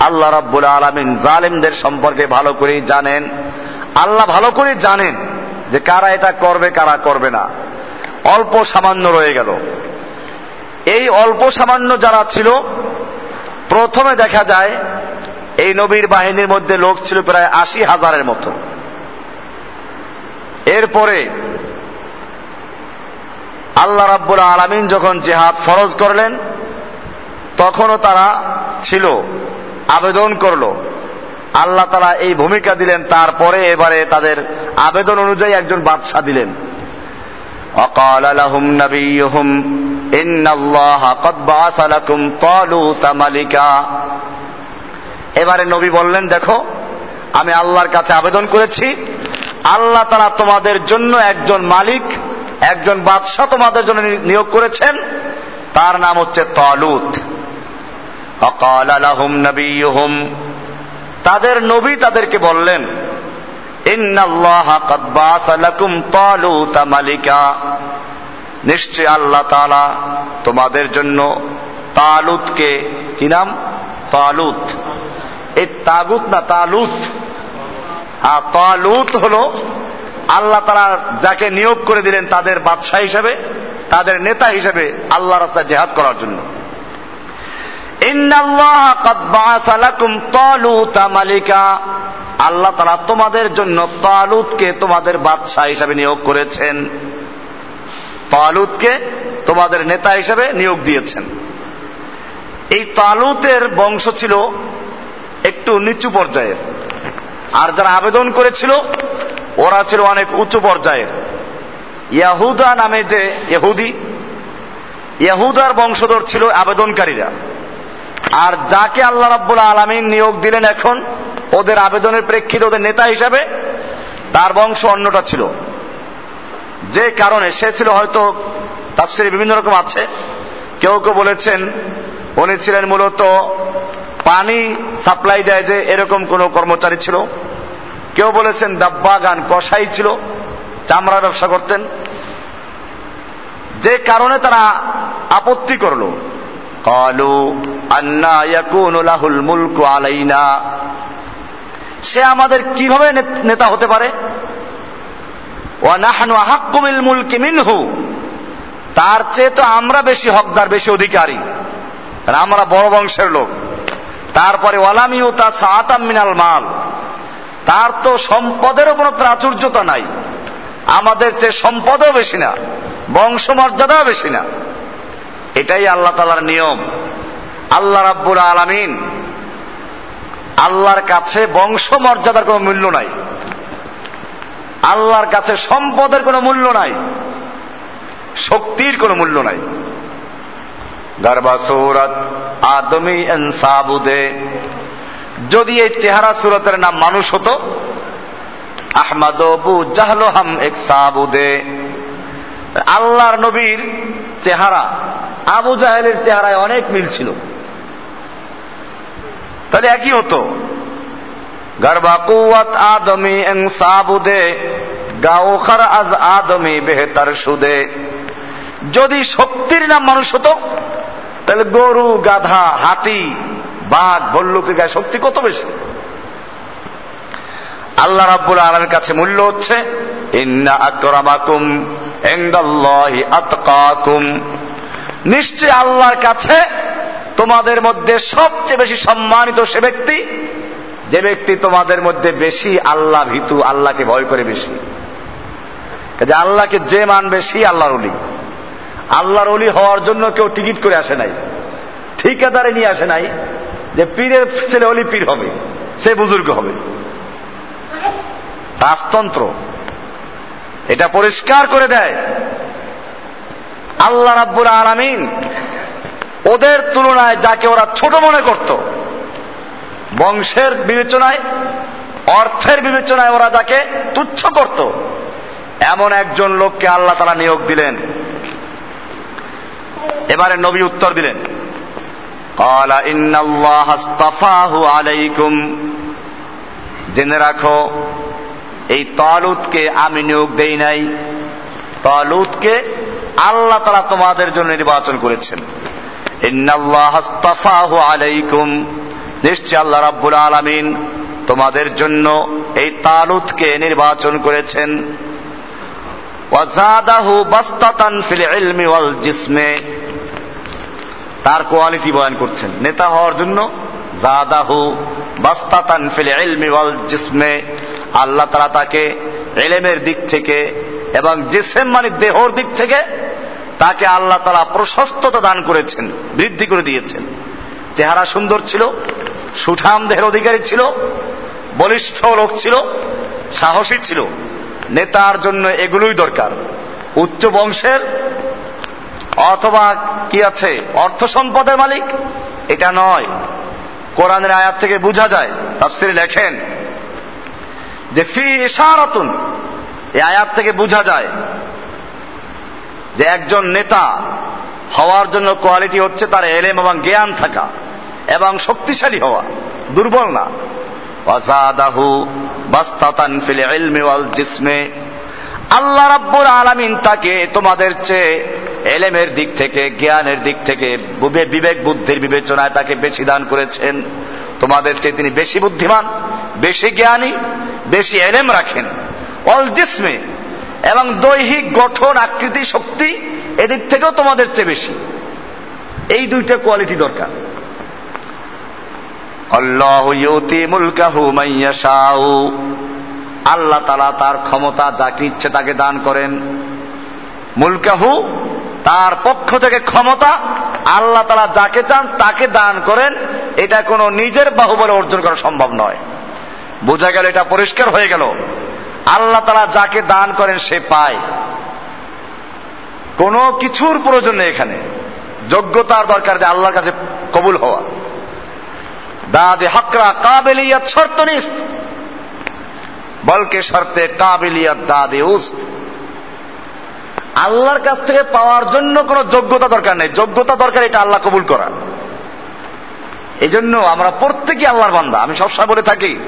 আল্লাহ রাব্বুল আলামিন জালিমদের সম্পর্কে ভালো করেই জানেন। আল্লাহ ভালো করে জানেন যে কারা এটা করবে, কারা করবে না। অল্প সামান্য রয়ে গেল। এই অল্প সামান্য যারা ছিল, প্রথমে দেখা যায় এই নবীর বাহিনীর মধ্যে লোক ছিল প্রায় আশি হাজারের মতো। এরপরে আল্লাহ রাব্বুল আলামিন যখন জেহাদ ফরজ করলেন, তখনও তারা ছিল, আবেদন করল। আল্লাহ তারা এই ভূমিকা দিলেন, তারপরে এবারে তাদের আবেদন অনুযায়ী একজন বাদশাহ দিলেন। অকাল এবারে নবী বললেন, দেখো, আমি আল্লাহর কাছে আবেদন করেছি। আল্লাহ তারা তোমাদের জন্য একজন মালিক, একজন বাদশাহ তোমাদের জন্য নিয়োগ করেছেন। তার নাম হচ্ছে তালুত। তাদের নবী তাদেরকে বললেন মালিকা। নিশ্চয় আল্লাহ তালা তোমাদের জন্য তালুতকে কি নাম? তালুত। এই তাগুত না তালুত? আর তালুত হল আল্লাহ তারা যাকে নিয়োগ করে দিলেন তাদের বাদশাহ হিসাবে, তাদের নেতা হিসাবে আল্লাহ রাস্তায় জেহাদ করার জন্য। আল্লাহ তারা তোমাদের জন্য তালুতকে তোমাদের বাদশাহ হিসাবে নিয়োগ করেছেন। তালুতকে তোমাদের নেতা হিসাবে নিয়োগ দিয়েছেন। এই তালুতের বংশ ছিল একটু নিচু পর্যায়ের আর যারা আবেদন করেছিল, ওরা ছিল অনেক উঁচু পর্যায়ের ইয়াহুদা নামে যে ইহুদি ইয়াহুদার বংশধর ছিল আবেদনকারীরা। আর যাকে আল্লাহ রাব্বুল আলমিন নিয়োগ দিলেন এখন, ওদের আবেদনের প্রেক্ষিতে ওদের নেতা হিসাবে, তার বংশ অন্যটা ছিল। যে কারণে সে ছিল হয়তো তাফসিরে বিভিন্ন রকম আছে। কেউ কেউ বলেছেন, উনি ছিলেন মূলত পানি সাপ্লাই দেয় যে এরকম কোন কর্মচারী ছিল। কেউ বলেছেন দাব্বা গান কষাই ছিল চামড়া ব্যবসা করতেন। যে কারণে তারা আপত্তি করল। কলু আন্না মুলকু আলাইনা। সে আমাদের কীভাবে নেতা হতে পারে? তার চেয়ে তো আমরা বেশি হকদার, বেশি অধিকারী। আমরা বড় বংশের লোক। তারপরে ওয়ালামিউ তা সাতাম মিনাল মাল। তার তো সম্পদেরও কোনো প্রাচুর্যতা নাই। আমাদের চেয়ে সম্পদও বেশি না, বংশমর্যাদাও বেশি না। এটাই আল্লাহ তালার নিয়ম। আল্লাহ রাব্বুল আলামিন আল্লাহর কাছে বংশমর্যাদার কোনো মূল্য নাই। আল্লাহর কাছে সম্পদের কোনো মূল্য নাই। শক্তির কোনো মূল্য নাই। গারবা সৌরত আদমি এনসাবুদে। যদি এই চেহারা সুরতের নাম মানুষ হতো, আহমদ বু জাহলো হাম এক সাবুদে। আল্লাহর নবীর চেহারা, আবু জাহেলের চেহারায় অনেক মিল ছিল। তাহলে একই হতো। গর্বা কুয়াত আদমি এং সাবুদে গাওখার আজ আদমি বেহতার সুদে। যদি শক্তির নাম মানুষ হতো তাহলে গরু, গাধা, হাতি, বাঘ, ভল্লুকের গায়ে শক্তি কত বেশি? আল্লাহ রাব্বুল আলমের কাছে মূল্য হচ্ছে, ইন্না নিশ্চয় আল্লাহর কাছে তোমাদের মধ্যে সবচেয়ে বেশি সম্মানিত সে ব্যক্তি, যে ব্যক্তি তোমাদের মধ্যে বেশি আল্লাহ ভীতু, আল্লাহকে ভয় করে বেশি। আল্লাহকে যে মানবে সেই আল্লাহর অলি। আল্লাহর অলি হওয়ার জন্য কেউ টিকিট করে আসে নাই। ঠিকাদারে নিয়ে আসে নাই যে পীরের ছেলে অলি পীর হবে, সে বুজুর্গ হবে। রাজতন্ত্র, এটা পরিষ্কার করে দেয়। আল্লাহ রাব্বুল আলামিন ওদের তুলনায় যাকে ওরা ছোট মনে করত, বংশের বিবেচনায়, অর্থের বিবেচনায় ওরা যাকে তুচ্ছ করত, এমন একজন লোককে আল্লাহ তারা নিয়োগ দিলেন। এবারে নবী উত্তর দিলেন। জেনে রাখো, এই তলুতকে আমি নিয়োগ দেই নাই। তলুতকে আল্লাহ তারা তোমাদের জন্য নির্বাচন করেছেন। আলাইকুম। নিশ্চয় আল্লাহ রাব্বুল আলামিন তোমাদের জন্য এই তালুতকে নির্বাচন করেছেন। ওয়াজাদাহু বাস্তাতান ফিল ইলমি ওয়াল জিসমে। তার কোয়ালিটি বয়ান করছেন। নেতা হওয়ার জন্য জাদাহু বাস্তাতান ফিল ইলমি ওয়াল জিসমে। আল্লাহ তারা তাকে এলেমের দিক থেকে এবং জিসেম মানে দেহর দিক থেকে তাকে আল্লাহ তারা প্রশস্ততা দান করেছেন, বৃদ্ধি করে দিয়েছেন। চেহারা সুন্দর ছিল, সুঠাম দেহের অধিকারী ছিল, বলিষ্ঠ লোক ছিল, সাহসী ছিল। নেতার জন্য এগুলোই দরকার। উচ্চ বংশের অথবা কি আছে, অর্থ সম্পদের মালিক, এটা নয়। কোরআনের আয়াত থেকে বোঝা যায়, তাফসিরে লেখেন যে, ফি ইশারাতুন, এই আয়াত থেকে বোঝা যায় যে, একজন নেতা হওয়ার জন্য কোয়ালিটি হচ্ছে তার এলেম এবং জ্ঞান থাকা এবং শক্তিশালী হওয়া, দুর্বল না। ওয়াজাদাহু বাস্তাতান ফিল ইলমি ওয়াল জিসমে। আল্লাহ রাব্বুল আলামিন তাকে তোমাদের চেয়ে এলেমের দিক থেকে, জ্ঞানের দিক থেকে বিবেক বুদ্ধির বিবেচনায় তাকে বেশি দান করেছেন। তোমাদের চেয়ে তিনি বেশি বুদ্ধিমান, বেশি জ্ঞানী, বেশি এলেম রাখেন। অল জিসমে, এবং দৈহিক গঠন, আকৃতি, শক্তি এদিক থেকেও তোমাদের চেয়ে বেশি। এই দুইটা কোয়ালিটি দরকার। আল্লাহ তালা তার ক্ষমতা যাকে ইচ্ছে তাকে দান করেন। মুলকাহু তার পক্ষ থেকে ক্ষমতা আল্লাহ তালা যাকে চান তাকে দান করেন। এটা কোনো নিজের বাহুবলে অর্জন করা সম্ভব নয়। বোঝা গেল এটা পরিষ্কার হয়ে গেল। আল্লাহ তালা যাকে দান করেন সে পায়। কোনো কিছুর প্রয়োজন নেই এখানে। যোগ্যতার দরকার যে আল্লাহর কাছে কবুল হওয়া। দাদে হকরা কাবেলিয়াত শর্ত নিস্ত বলকে শর্তে কাবেলিয়াত দাদে উস্ত। আল্লাহর কাছ থেকে পাওয়ার জন্য কোনো যোগ্যতা দরকার নেই। যোগ্যতা দরকার, এটা আল্লাহ কবুল করা এই জন্য আমরা প্রত্যেকে আল্লাহর বান্দা। আমি সবসময় বলে থাকি,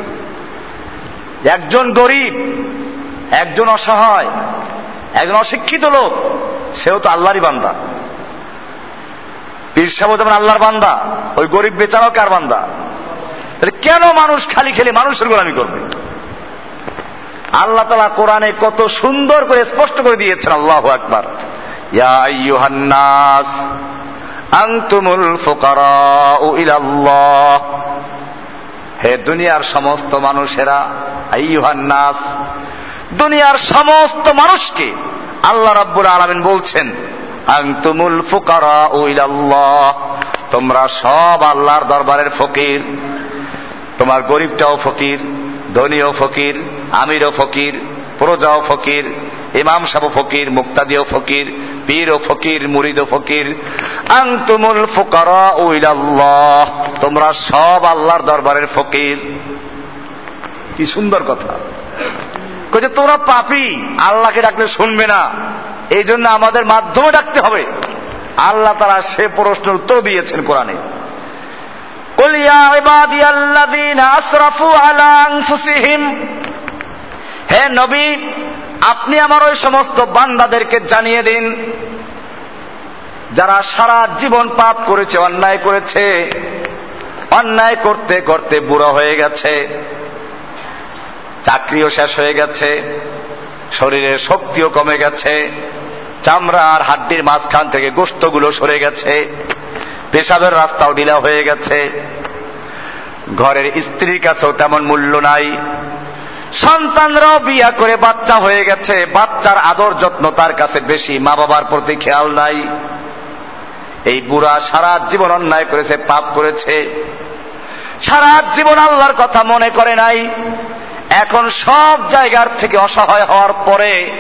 একজন গরিব, একজন অসহায়, একজন অশিক্ষিত লোক, সেও তো আল্লাহরই বান্দা। পীর সাহেব যেমন আল্লাহর বান্দা, ওই গরিব বেচারাও কার বান্দা? কেন মানুষ খালি খেলি মানুষের গোলামি করবে? আল্লাহ তালা কোরআনে কত সুন্দর করে স্পষ্ট করে দিয়েছেন, আল্লাহ একবার আকবার আন্তুমুল ফুকারা ইলাল্লাহ। হে দুনিয়ার সমস্ত মানুষেরা নাস দুনিয়ার সমস্ত মানুষকে আল্লাহ রাব্বুল আলামিন বলছেন, আনতুমুল ফুকারা ইলাল্লাহ। তোমরা সব আল্লাহর দরবারের ফকির। তোমার গরিবটাও ফকির, ধনীও ফকির, আমিরও ফকির, প্রজাও ফকির, ইমাম সাহ ফকির, মুক্তাদিও ফকির পীর ও ফকির মুরিদ ও ফকির। আংতুমুল ফুকারা ইলাল্লাহ। তোমরা সব আল্লাহর দরবারের ফকির। কি সুন্দর কথা। কইছে তোমরা পাপি, আল্লাহকে ডাকলে শুনবে না। এই জন্য আমাদের মাধ্যমে ডাকতে হবে। আল্লাহ তারা সে প্রশ্নের উত্তর দিয়েছেন কোরআনে। قل يا عبادي الذين اسرفوا على انفسهم হে নবী আপনি আমার ওই সমস্ত বান্দাদেরকে জানিয়ে দিন যারা সারা জীবন পাপ করেছে অন্যায় করেছে অন্যায় করতে করতে বুড়ো হয়ে গেছে চাকরিও শেষ হয়ে গেছে শরীরের শক্তিও কমে গেছে চামড়া আর হাড্ডির মাঝখান থেকে গোস্তগুলো সরে গেছে পেশাবের রাস্তাও ঢিলা হয়ে গেছে। ঘরের স্ত্রীর কাছেও তেমন মূল্য নাই। সন্তানরাও বিয়া করে বাচ্চা হয়ে গেছে। বাচ্চার আদর যত্ন তার কাছে বেশি মা বাবার প্রতি খেয়াল নাই। এই বুড়া সারা জীবন অন্যায় করেছে, পাপ করেছে। সারা জীবন আল্লাহর কথা মনে করে নাই। এখন সব জায়গার থেকে অসহায় হওয়ার পরে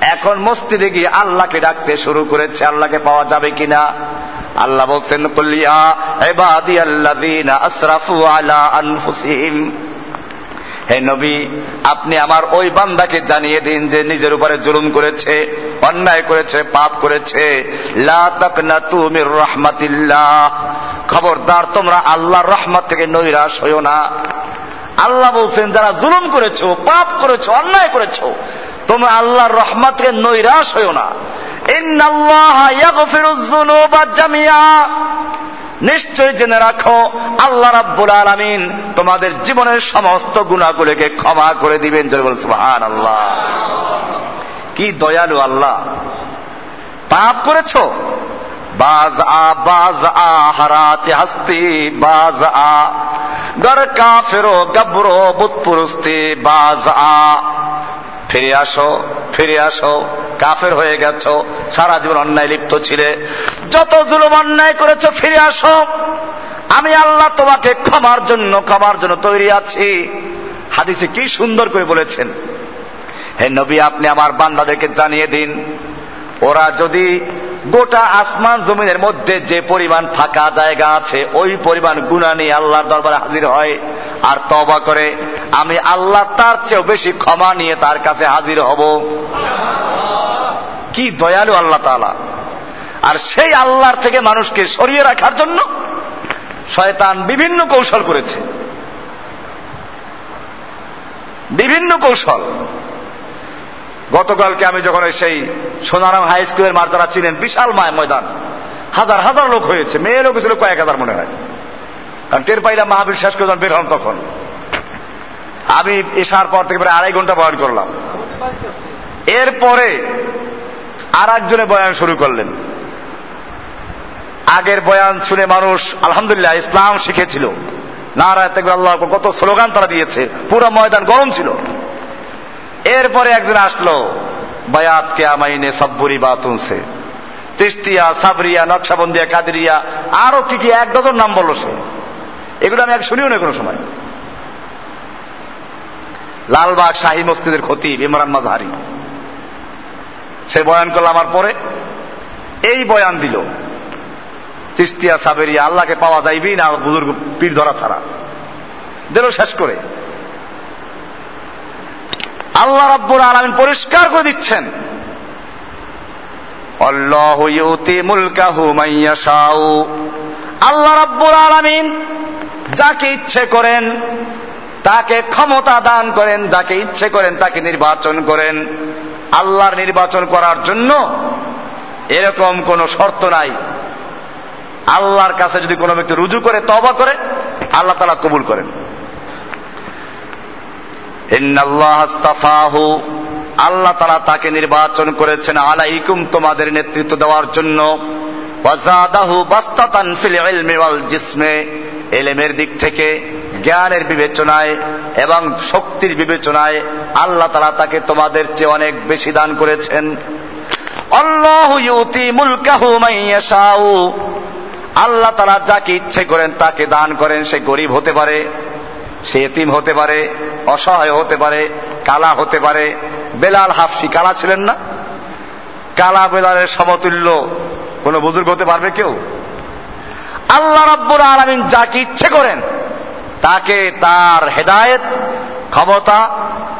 এখন মসজিদে গিয়ে আল্লাহকে ডাকতে শুরু করেছে, আল্লাহকে পাওয়া যাবে কিনা? আল্লাহ বলছেন কল্লিয়া হে নবী, আপনি আমার ওই বান্দাকে জানিয়ে দিন যে নিজের উপরে জুলুম করেছে, অন্যায় করেছে, পাপ করেছে। খবরদার, তোমরা আল্লাহর রহমত থেকে নৈরাশ হইও না। আল্লাহ বলছেন, যারা জুলুম করেছ, পাপ করেছ, অন্যায় করেছ, তোমরা আল্লাহর রহমত থেকে নৈরাশ হইও না। নিশ্চয় জেনে রাখো, আল্লাহ রাব্বুল আলামিন তোমাদের জীবনের সমস্ত গুণাগুলোকে ক্ষমা করে দিবেন। জয় বল সুবহান আল্লাহ কি দয়ালু আল্লাহ। পাপ করেছ? বাজ আ বাজ আ হারাচে হাস্তি বাজ আ গর কাফেরো, গবরো বুতপুরস্তি বাজ আ ফিরে আসো ফিরে আসো। কাফের হয়ে গেছ, সারা জীবন অন্যায় লিপ্ত ছিলে। যত জুলুম অন্যায় করেছ, ফিরে আসো। আমি আল্লাহ তোমাকে ক্ষমার জন্য ক্ষমার জন্য তৈরি আছি। হাদিসে কি সুন্দর করে বলেছেন, হে নবী, আপনি আমার বান্দাদেরকে জানিয়ে দিন, ওরা যদি গোটা আসমান জমিনের মধ্যে যে পরিমাণ ফাঁকা জায়গা আছে, ওই পরিমাণ গুণা নিয়ে আল্লাহর দরবারে হাজির হয় আর তবা করে। আমি আল্লাহ তার চেয়েও বেশি ক্ষমা নিয়ে তার কাছে হাজির হব। কি দয়ালু আল্লাহ তালা আর সেই আল্লাহর থেকে মানুষকে সরিয়ে রাখার জন্য শয়তান বিভিন্ন কৌশল করেছে। বিভিন্ন কৌশল। গতকালকে আমি যখন সেই সোনারাম হাই স্কুলের মার যারা ছিলেন, বিশাল মায় ময়দান, হাজার হাজার লোক হয়েছে, মেয়ে লোক ছিল কয়েক হাজার মনে হয়। কারণ টের পাইলাম মাহাবীর শেষ করে বের হন তখন। আমি এসার পর থেকে প্রায় আড়াই ঘণ্টা বয়ান করলাম। এরপরে আর একজনে বয়ান শুরু করলেন। আগের বয়ান শুনে মানুষ, আলহামদুলিল্লাহ, ইসলাম শিখেছিল। নারায় তেকবর, আল্লাহ কত স্লোগান তারা দিয়েছে। পুরো ময়দান গরম ছিল। এরপরে একজন আসলো, বায়াত কে আমাইনে সব্বুরি বাতুনসে তিস্তিয়া, সাবরিয়া, নকশাবন্দিয়া, কাদিরিয়া, আরও কি কি এক ডজন নাম বলল সে। এগুলো আমি এক শুনিও না কোনো সময়। লালবাগ শাহী মসজিদের ক্ষতি ইমরান মাজহারি সে বয়ান করল আমার পরে। এই বয়ান দিল চিস্তিয়া সাবেরিয়া, আল্লাহকে পাওয়া যাইবি না, বুজুর্গ পীর ধরা ছাড়া। দিল শেষ করে। আল্লাহ রাব্বুল আলমিন পরিষ্কার করে দিচ্ছেন। আল্লাহ রাব্বুল আলমিন যাকে ইচ্ছে করেন, তাকে ক্ষমতা দান করেন, যাকে ইচ্ছে করেন তাকে নির্বাচন করেন। আল্লাহর নির্বাচন করার জন্য এরকম কোন শর্ত নাই। আল্লাহর কাছে যদি কোনো ব্যক্তি রুজু করে তবা করে, আল্লাহ তালা কবুল করেন। আল্লাহ তারা তাকে নির্বাচন করেছেন আলাইকুম তোমাদের নেতৃত্ব দেওয়ার জন্য। এলেমের দিক থেকে, জ্ঞানের বিবেচনায় এবং শক্তির বিবেচনায় আল্লাহ তালা তাকে তোমাদের চেয়ে অনেক বেশি দান করেছেন। আল্লাহ তালা যাকে ইচ্ছে করেন তাকে দান করেন, সে গরিব হতে পারে। সে এতিম হতে পারে, অসহায় হতে পারে, কালা হতে পারে। বেলাল হাফসি কালা ছিলেন না? কালা বেলালের সমতুল্য কোন বুজুর্গ হতে পারবে কেউ? আল্লাহ রব্বুর আলমিন যাকে ইচ্ছে করেন, তাকে তার হেদায়েত, ক্ষমতা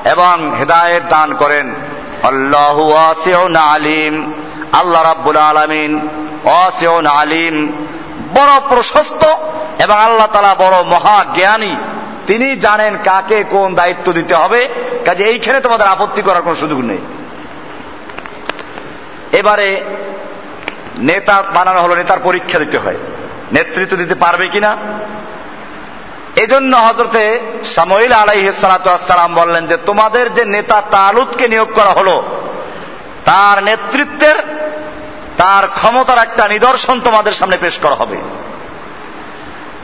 এবং হেদায়েত দান করেন। আল্লাহু আলিম। আল্লাহ রাব্বুল আলমিন অসিউন আলিম। বড় প্রশস্ত এবং আল্লাহ তালা বড় মহা জ্ঞানী। তিনি জানেন কাকে কোন দায়িত্ব দিতে হবে, কাজে এইখানে তোমাদের আপত্তি করার কোন সুযোগ নেই। এবারে নেতা বানানো হলো, নেতার পরীক্ষা দিতে হয়। নেতৃত্ব দিতে পারবে কিনা? এজন্য হজরতে সামইল আলাইসালাম বললেন যে, তোমাদের যে নেতা তালুদকে নিয়োগ করা হলো, তার নেতৃত্বের, তার ক্ষমতার একটা নিদর্শন তোমাদের সামনে পেশ করা হবে।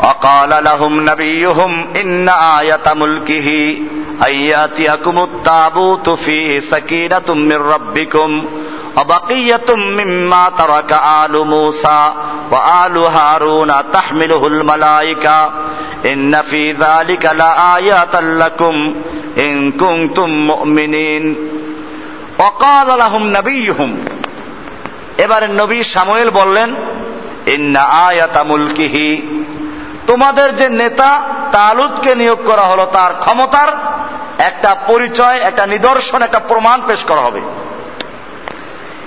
وقال لهم نبيهم إن آية ملكه أن يأتيكم التابوت فيه سكينة من ربكم وبقية مما ترك آل موسى وآل هارون تحمله الملائكة إن في ذلك لآيات لكم إن كنتم مؤمنين وقال لهم نبيهم এবারে নবী সামুয়েল বললেন ইন্না আয়াতা মুলকিহি তোমাদের যে নেতা তালুদকে নিয়োগ করা হলো, তার ক্ষমতার একটা পরিচয়, একটা নিদর্শন, একটা প্রমাণ পেশ করা হবে।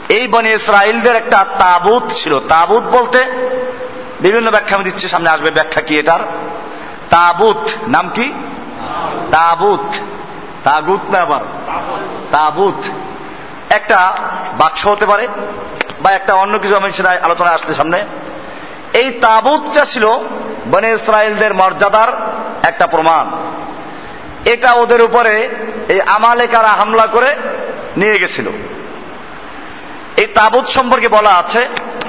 এই বনে ইসরায়েলদের একটা তাবুত ছিল। তাবুত বলতে বিভিন্ন ব্যাখ্যা আমি দিচ্ছি, সামনে আসবে ব্যাখ্যা কি এটার? তাবুত, নাম কি? তাবুত। তাগুত না আবার? তাবুত। একটা বাক্স হতে পারে বা একটা অন্য কিছু আমি সেটা আলোচনায় আসতে সামনে। এই তাবুতটা ছিল বনে ইসরায়েলদের মর্যাদার একটা প্রমাণ। এটা ওদের উপরে এই আমালেকারা হামলা করে নিয়ে গেছিল। এই তাবুত সম্পর্কে বলা আছে,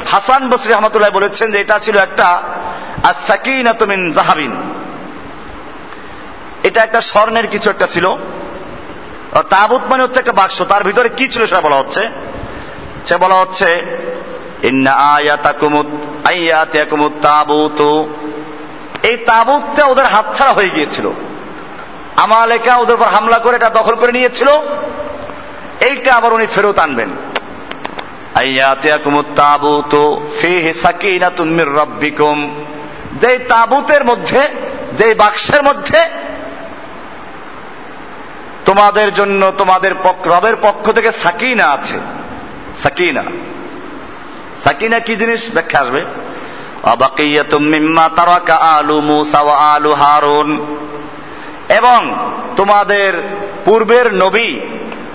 হাসান বসরি রহমতুল্লাহ বলেছেন যে এটা ছিল একটা সাকিনাতমিন জাহাবিন এটা একটা স্বর্ণের কিছু একটা ছিল। তাবুত মানে হচ্ছে একটা বাক্স, তার ভিতরে কি ছিল সেটা বলা হচ্ছে? সে বলা হচ্ছে ইন্না আয়াতাকুমুত, আইয়াতিয়াকুমুত তাবুত। এই তাবুতটা ওদের হাতছাড়া হয়ে গিয়েছিল। আমালেকা ওদের উপর হামলা করে এটা দখল করে নিয়েছিল। এইটা আবার উনি ফেরত আনবেন। যে তাবুতের মধ্যে যে বাক্সের মধ্যে তোমাদের জন্য, তোমাদের রবের পক্ষ থেকে সাকিনা আছে। সাকিনা। সাকিনা কি জিনিস? ব্যাখ্যা আসবে। আলু আলু এবং তোমাদের পূর্বের নবী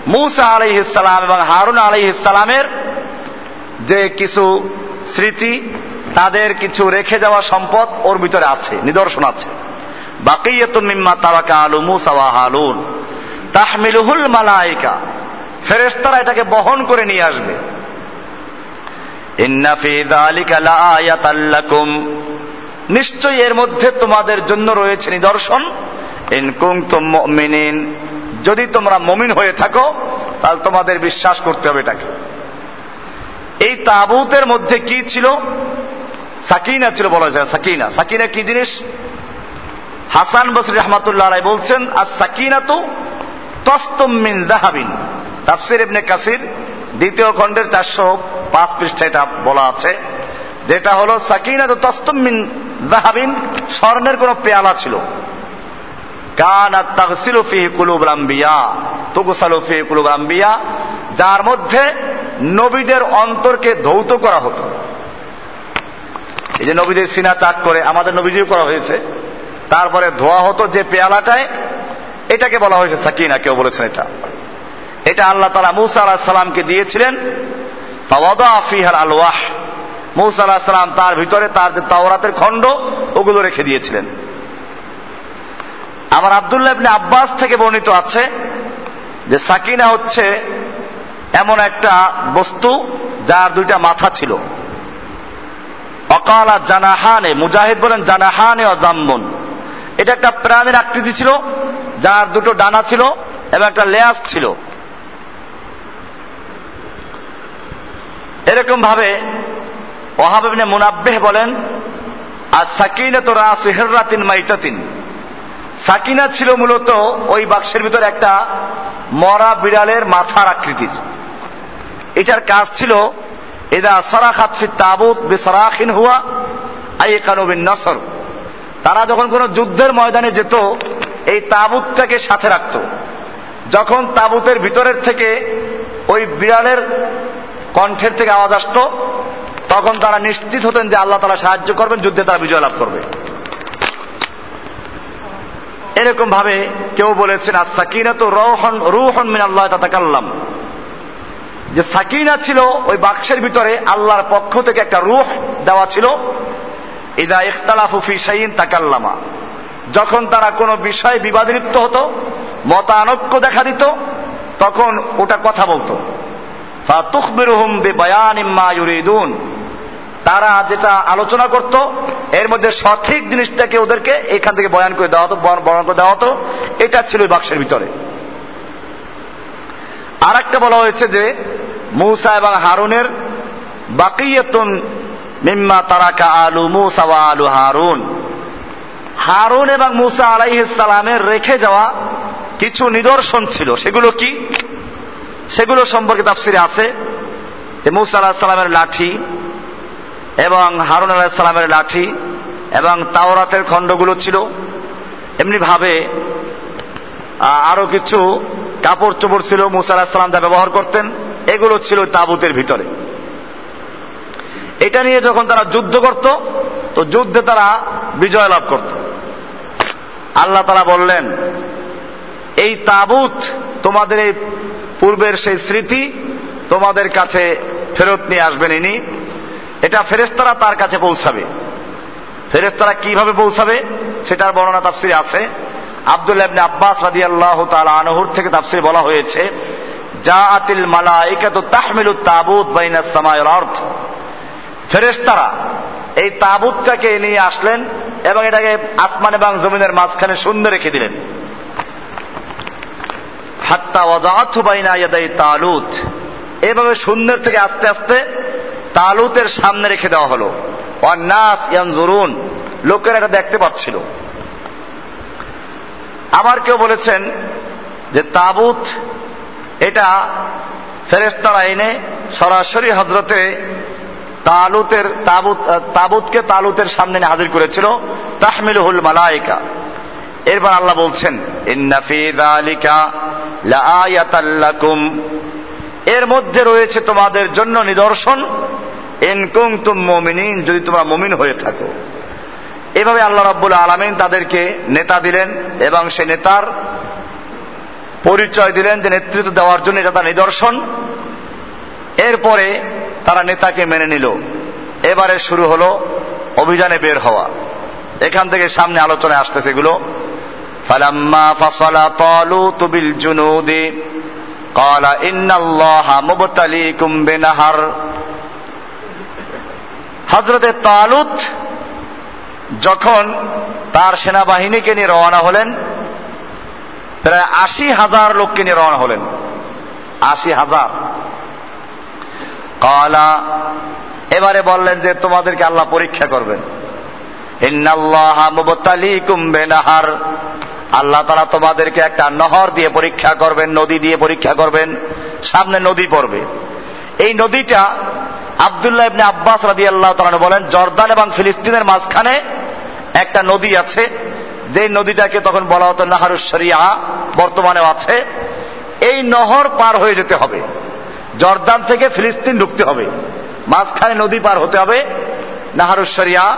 মুসা আলাই ইসালাম এবং হারুন ইসালামের যে কিছু স্মৃতি, তাদের কিছু রেখে যাওয়া সম্পদ ওর ভিতরে আছে, নিদর্শন আছে। বাকিয়াতুম্মিম্মা তারাকা আলু মুসা হারুন। তাহমিলুহুল মালাইকা। ফেরেশতারা এটাকে বহন করে নিয়ে আসবে। নিশ্চয়ই এর মধ্যে তোমাদের জন্য রয়েছে নিদর্শন। যদি তোমরা মমিন হয়ে থাকো, তাহলে তোমাদের বিশ্বাস করতে হবে এটাকে। এই তাবুতের মধ্যে কি ছিল? সাকিনা ছিল বলা যায়, সাকিনা। সাকিনা কি জিনিস? হাসান বসরি রহমাতুল্লাহ রায় বলছেন আর সাকিনা তো তস্তমিন দাহাবিন। তাফসির ইবনে কাসির দ্বিতীয় খণ্ডের চারশো পাঁচ পৃষ্ঠা এটা বলা আছে, যেটা হলো সাকিনা তো তস্তমিন দাহাবিন, স্বর্ণের কোন পেয়ালা ছিল। যার মধ্যে নবীদের অন্তরকে ধৌত করা হতো। এই যে নবীদের সিনা চাক করে আমাদের নবীজিও করা হয়েছে। তারপরে ধোয়া হতো যে পেয়ালাটায়, এটাকে বলা হয়েছে সাকিনা, কেউ বলেছেন এটা। এটা আল্লাহ তালা মুসা আলাহ সালামকে দিয়েছিলেন। ফিহার আলওয়াহ। তার ভিতরে তার যে তাওরাতের খণ্ড, ওগুলো রেখে দিয়েছিলেন। আমার আবদুল্লাহ ইবনে আব্বাস থেকে বর্ণিত আছে যে সাকিনা হচ্ছে এমন একটা বস্তু যার দুইটা মাথা ছিল। অকালা জানাহানে, মুজাহিদ বলেন জানাহানে অজাম্বন এটা একটা প্রাণের আকৃতি ছিল, যার দুটো ডানা ছিল এবং একটা লেয়াস ছিল। এরকম ভাবে ওহাবিনে মুনাব্বেহ বলেন আর সাকিনা তো রাস হেররাতিন মাইতাতিন। সাকিনা ছিল মূলত ওই বাক্সের ভিতরে একটা মরা বিড়ালের মাথার আকৃতির। এটার কাজ ছিল এদা সরাখাত ফি তাবুত বেসরাখিন হুয়া আই কানুবিন নসর। তারা যখন কোন যুদ্ধের ময়দানে যেত, এই তাবুতটাকে সাথে রাখত। যখন তাবুতের ভিতরের থেকে ওই বিড়ালের কণ্ঠের থেকে আওয়াজ আসত, তখন তারা নিশ্চিত হতেন যে আল্লাহ তারা সাহায্য করবেন, যুদ্ধে তারা বিজয় লাভ করবে। এরকম ভাবে কেউ বলেছেন আর সাকিনা তো রোহন রুহন মিন আল্লাহ তাতাকাল্লাম। যে সাকিনা ছিল, ওই বাক্সের ভিতরে আল্লাহর পক্ষ থেকে একটা রুহ দেওয়া ছিল, ইদা ইখতালাফু ফি শাইইন তাকাল্লামা। যখন তারা কোনো বিষয়ে বিবাদে লিপ্ত হতো, মতানৈক্য দেখা দিত, তখন ওটা কথা বলতো। তারা যেটা আলোচনা করত, এর মধ্যে সঠিক জিনিসটাকে ওদেরকে এখান থেকে বয়ান করে দেওয়া হতো বর্ণনা করে দেওয়া হতো। এটা ছিল বাক্সের ভিতরে। আর একটা বলা হয়েছে যে, মৌসা এবং হারুনের বাকিয়তুন মিম্মা তারাকা আলু মুসা ওয়া আলু হারুন। হারুন এবং মুসা আলাইহিসালামের রেখে যাওয়া কিছু নিদর্শন ছিল। সেগুলো কি? সেগুলো সম্পর্কে তাফসিরে আছে যে মুসা আলাহ সালামের লাঠি এবং হারুন আলাহ সালামের লাঠি এবং তাওরাতের খণ্ডগুলো ছিল। এমনি ভাবে আরও কিছু কাপড় চোপড় ছিল মুসা আলাহ সালাম যা ব্যবহার করতেন। এগুলো ছিল তাবুতের ভিতরে। এটা নিয়ে যখন তারা যুদ্ধ করত, তো যুদ্ধে তারা বিজয় লাভ করত। আল্লাহ তারা বললেন, এই তাবুত তোমাদের এই পূর্বের সেই স্মৃতি তোমাদের কাছে ফেরত নিয়ে আসবেন ইনি। এটা ফেরেস্তারা তার কাছে পৌঁছাবে। ফেরেস্তারা কীভাবে পৌঁছাবে সেটার বর্ণনা তাফসিরে আছে। আব্দুল্লাহ ইবনে আব্বাস রাদিয়াল্লাহু তাআলা আনহুর থেকে তাফসিরে বলা হয়েছে যা জাআতিল মালাইকাতু তাহমিলুত তাবুত বাইনাস সামাই ওয়াল আরদ। ফেরেস্তারা এই তাবুতটাকে নিয়ে আসলেন এবং এটাকে আসমান এবং জমিনের মাঝখানে শূন্য রেখে দিলেন। হাত্তা তালুত। এভাবে শূন্যের থেকে আস্তে আস্তে তালুতের সামনে রেখে দেওয়া হলো। ওয়ান্নাস ইয়ানজুরুন, লোকেরা এটা দেখতে পাচ্ছিল। আবার কেউ বলেছেন যে তাবুত, এটা ফেরেস্তারা আইনে সরাসরি হজরতে তালুতের তাবুত তাবুতকে তালুতের সামনে হাজির করেছিল। তাহমিলুহুল মালাইকা এরপর আল্লাহ বলছেন এর মধ্যে রয়েছে তোমাদের জন্য নিদর্শন ইনকুম তুম মমিনিন, যদি তোমরা মমিন হয়ে থাকো। এভাবে আল্লাহ রাব্বুল আলমিন তাদেরকে নেতা দিলেন এবং সে নেতার পরিচয় দিলেন যে নেতৃত্ব দেওয়ার জন্য এটা তার নিদর্শন। এরপরে তারা নেতাকে মেনে নিল। এবারে শুরু হলো অভিযানে বের হওয়া। এখান থেকে সামনে আলোচনায় আসতেছে এগুলো। ফালাম্মা ফাসালা তালুত বিল জুনুদি قال إن الله مبتليكم بنهر হজরতে তালুত যখন তার সেনাবাহিনীকে নিয়ে রওনা হলেন প্রায় আশি হাজার লোককে নিয়ে রওনা হলেন আশি হাজার কলা এবারে বললেন যে তোমাদেরকে আল্লাহ পরীক্ষা করবেন বেনাহার আল্লাহ তারা তোমাদেরকে একটা নহর দিয়ে পরীক্ষা করবেন, নদী দিয়ে পরীক্ষা করবেন, সামনে নদী পড়বে। এই নদীটা আবদুল্লাহ ইবনে আব্বাস রাদি আল্লাহ তালা বলেন, জর্দান এবং ফিলিস্তিনের মাঝখানে একটা নদী আছে। যে নদীটাকে তখন বলা হতো নাহারুশরিয়া বর্তমানেও আছে। এই নহর পার হয়ে যেতে হবে। জর্দান থেকে ফিলিস্তিন ঢুকতে হবে। মাঝখানে নদী পার হতে হবে নাহারুশরিয়া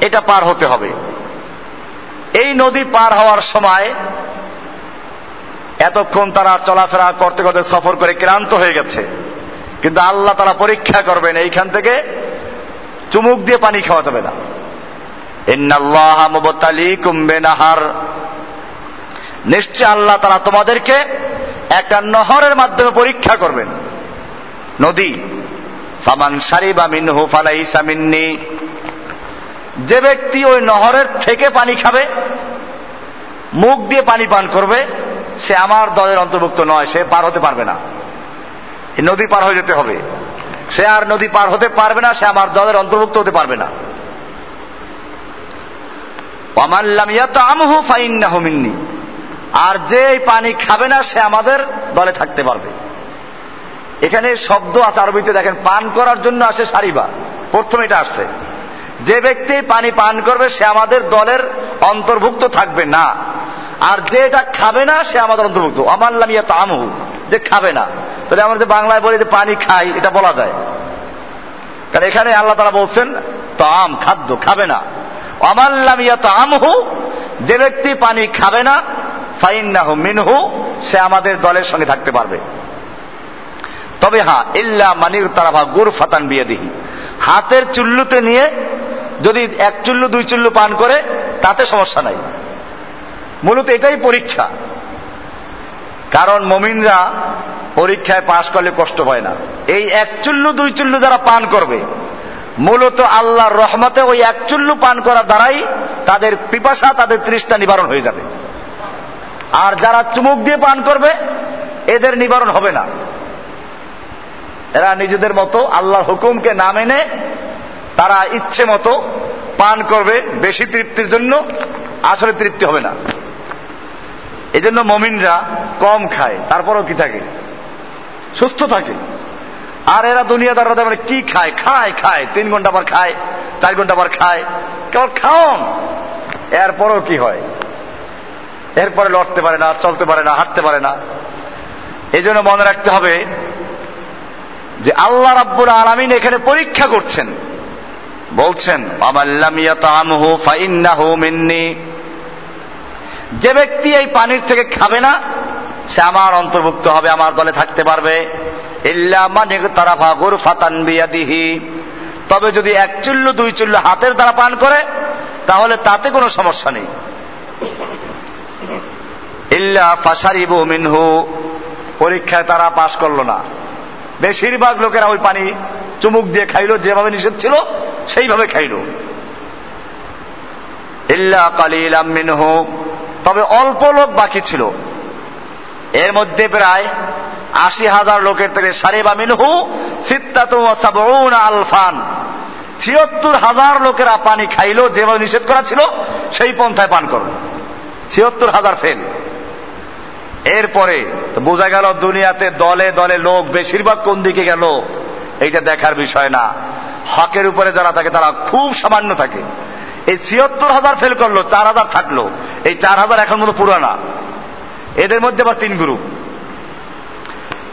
এটা পার হতে হবে। এই নদী পার হওয়ার সময় এতক্ষণ তারা চলাফেরা করতে করতে সফর করে ক্লান্ত হয়ে গেছে। কিন্তু আল্লাহ তারা পরীক্ষা করবেন, এইখান থেকে চুমুক দিয়ে পানি খাওয়া যাবে না। নিশ্চয় আল্লাহ তারা তোমাদেরকে একটা নহরের মাধ্যমে পরীক্ষা করবেন। নদী। ফামান সারিবা মিনহু ফালাইসা মিন্নি। যে ব্যক্তি ওই নহরের থেকে পানি খাবে, মুখ দিয়ে পানি পান করবে, সে আমার দলের অন্তর্ভুক্ত নয়, সে পার হতে পারবে না। নদী পার হয়ে যেতে হবে। সে আর নদী পার হতে পারবে না, সে আমার দলের অন্তর্ভুক্ত হতে পারবে না। আর যে পানি খাবে না, সে আমাদের দলে থাকতে পারবে। এখানে শব্দ আছে আরবিতে, দেখেন, পান করার জন্য আসে সারিবা। প্রথম এটা আসছে। যে ব্যক্তি পানি পান করবে, সে আমাদের দলের অন্তর্ভুক্ত থাকবে না। আর যে এটা খাবে না, সে আমাদের অন্তর্ভুক্ত। আমাল্লাম ইয়া আমহু যে খাবে না। তাহলে আমরা যে বাংলায় বলি যে পানি খাই, এটা বলা যায়। কারণ এখানে আল্লাহ তারা বলছেন তাম খাদ্য খাবে না। অমাল্লাম ইয়া আমহু যে ব্যক্তি পানি খাবে না, ফাইন্নাহু মিনহু, সে আমাদের দলের সঙ্গে থাকতে পারবে। তবে হ্যাঁ ইল্লা মানির তারাভা গুর ফাতান বিয়ে দিহি হাতের চুল্লুতে নিয়ে যদি এক চুল্লু, দুই চুল্লু পান করে, তাতে সমস্যা নাই। মূলত এটাই পরীক্ষা। কারণ মমিনরা পরীক্ষায় পাশ করলে কষ্ট পায় না। এই এক চুল্লু, দুই চুল্লু যারা পান করবে, মূলত আল্লাহর রহমতে ওই এক চুল্লু পান করার দ্বারাই তাদের পিপাসা, তাদের তৃষ্ণা নিবারণ হয়ে যাবে। আর যারা চুমুক দিয়ে পান করবে, এদের নিবারণ হবে না। এরা নিজেদের মতো আল্লাহর হুকুমকে না মেনে তারা ইচ্ছে মতো পান করবে, বেশি তৃপ্তির জন্য আসলে তৃপ্তি হবে না। এই জন্য মমিনরা কম খায়, তারপরও কি থাকে? সুস্থ থাকে। আর এরা দুনিয়াদাররা মানে কি খায়? খায় খায়, তিন ঘণ্টা পর খায়, চার ঘণ্টা পর খায়, কেবল খাওন। এরপরও কি হয়? এরপরে লড়তে পারে না, চলতে পারে না, হাঁটতে পারে না। এই জন্য মনে রাখতে হবে যে আল্লাহ রাব্বুল আলমিন এখানে পরীক্ষা করছেন। বলছেন যে ব্যক্তি এই পানির থেকে খাবে না, সে আমার অন্তর্ভুক্ত হবে, আমার দলে থাকতে পারবে। তবে যদি এক চুল্লু, দুই চুল্লু হাতের দ্বারা পান করে, তাহলে তাতে কোনো সমস্যা নেই। ইল্লা ফাসারিবু মিনহু। পরীক্ষায় তারা পাশ করল না। বেশিরভাগ লোকেরা ওই পানি চুমুক দিয়ে খাইলো, যেভাবে নিষেধ ছিল সেইভাবে খাইল। ইল্লা মিনহু। তবে অল্প লোক বাকি ছিল। এর মধ্যে প্রায় আশি হাজার লোকের থেকে সারে বা মিনহু আলফান। ছিয়ত্তর হাজার লোকেরা পানি খাইল, যেভাবে নিষেধ করা ছিল, সেই পন্থায় পান করল। ছিয়ত্তর হাজার ফেল। এরপরে বোঝা গেল দুনিয়াতে দলে দলে লোক বেশিরভাগ কোন দিকে গেল, এইটা দেখার বিষয় না। হকের উপরে যারা থাকে, তারা খুব সামান্য থাকে। এই ছিয়ত্তর হাজার ফেল করল, চার হাজার থাকল। এই চার হাজার এখন মতো পুরানা। এদের মধ্যে আবার তিন গ্রুপ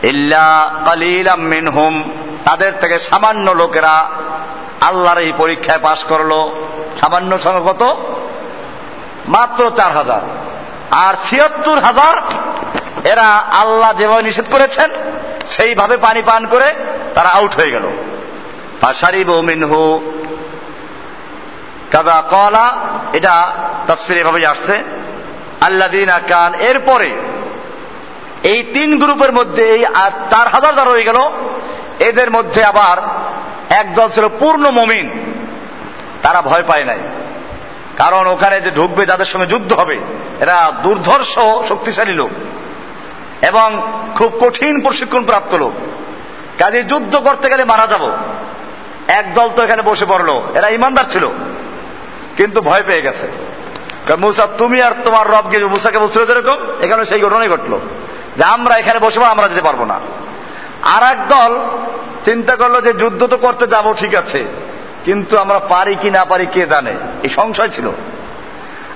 ইল্লা কালিলাম মিনহুম, তাদের থেকে সামান্য লোকেরা আল্লাহর এই পরীক্ষায় পাশ করল। সামান্য সঙ্গে কত? মাত্র চার হাজার। আর ছিয়ত্তর হাজার, এরা আল্লাহ যেভাবে নিষেধ করেছেন, সেইভাবে পানি পান করে তারা আউট হয়ে গেল। ফাশারিব মিনহু। কাদা কলা এটা তফসির এভাবেই আসছে। আল্লাদিন কান, এরপরে এই তিন গ্রুপের মধ্যে এই চার হাজার যারা হয়ে গেল, এদের মধ্যে আবার একদল ছিল পূর্ণ মমিন। তারা ভয় পায় নাই। কারণ ওখানে যে ঢুকবে, যাদের সঙ্গে যুদ্ধ হবে, এরা দুর্ধর্ষ, শক্তিশালী লোক এবং খুব কঠিন প্রশিক্ষণ প্রাপ্ত লোক। কাজে যুদ্ধ করতে গেলে মারা যাব। একদল তো এখানে বসে পড়ল। এরা ইমানদার ছিল। কিন্তু ভয় পেয়ে গেছে। মুসা, তুমি আর তোমার রব গিয়ে মুসাকে বলছিল যেরকম, এখানে সেই ঘটনাই ঘটলো। যে আমরা এখানে বসবো, আমরা যেতে পারব না। আর দল চিন্তা করল যে যুদ্ধ তো করতে যাব, ঠিক আছে। কিন্তু আমরা পারি কি না পারি কে জানে? এই সংশয় ছিল।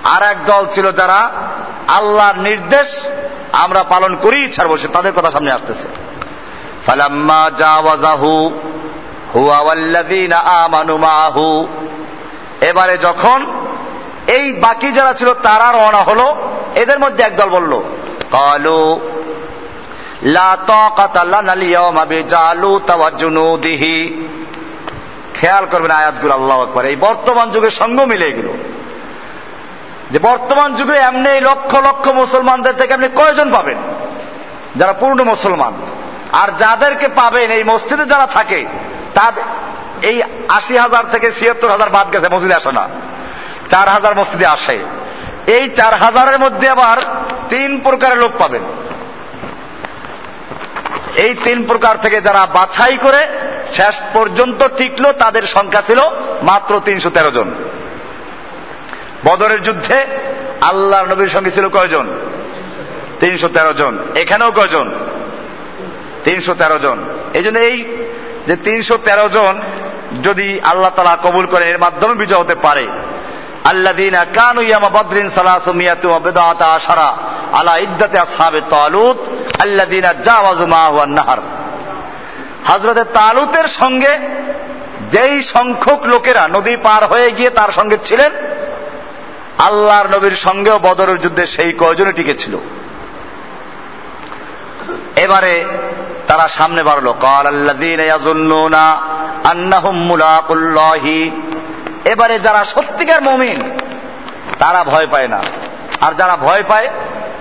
আর এক দল ছিল যারা আল্লাহর নির্দেশ আমরা পালন করি, ছাড়বো সে, তাদের কথা সামনে আসতেছে। আমানু এবারে যখন এই বাকি যারা ছিল তারা রওনা হলো, এদের মধ্যে একদল বলল, কালু খেয়াল করবেন আয়াতগুলো, আল্লাহ আকবার। এই বর্তমান যুগের সঙ্গ মিলে এগুলো যে বর্তমান যুগে এমনি লক্ষ লক্ষ মুসলমানদের থেকে আপনি কয়জন পাবেন? যারা পূর্ণ মুসলমান। আর যাদেরকে পাবেন, এই মসজিদে যারা থাকে তার এই আশি হাজার থেকে ছিয়াত্তর হাজার বাদ গেছে, মসজিদে আসে না। চার হাজার মসজিদে আসে। এই চার হাজারের মধ্যে আবার তিন প্রকারের লোক পাবেন। এই তিন প্রকার থেকে যারা বাছাই করে শেষ পর্যন্ত টিকলো, তাদের সংখ্যা ছিল মাত্র তিনশো তেরো জন। বদরের যুদ্ধে আল্লাহ নবীর সঙ্গে ছিল কয়জন? তিনশো তেরো জন। এখানেও কয়জন? তিনশো তেরো জন। এই জন্য এই যে তিনশো তেরো জন যদি আল্লাহ তালা কবুল করে এর মাধ্যমে বিজয় হতে পারে। আল্লাদিনা কানু ইয়ামা বদরিন সালাসু মিয়াতু আশারা আলা ইদ্দাতে আসহাবে তালুত আল্লাদিনা জাওয়াজু মাহু নাহার। হজরতে তালুতের সঙ্গে যেই সংখ্যক লোকেরা নদী পার হয়ে গিয়ে তার সঙ্গে ছিলেন, আল্লাহর নবীর সঙ্গেও বদরের যুদ্ধে সেই কয়জনে টিকেছিল এবারে তারা সামনে বাড়লো। কাল আল্লাহ এবারে যারা সত্যিকার মমিন, তারা ভয় পায় না। আর যারা ভয় পায়,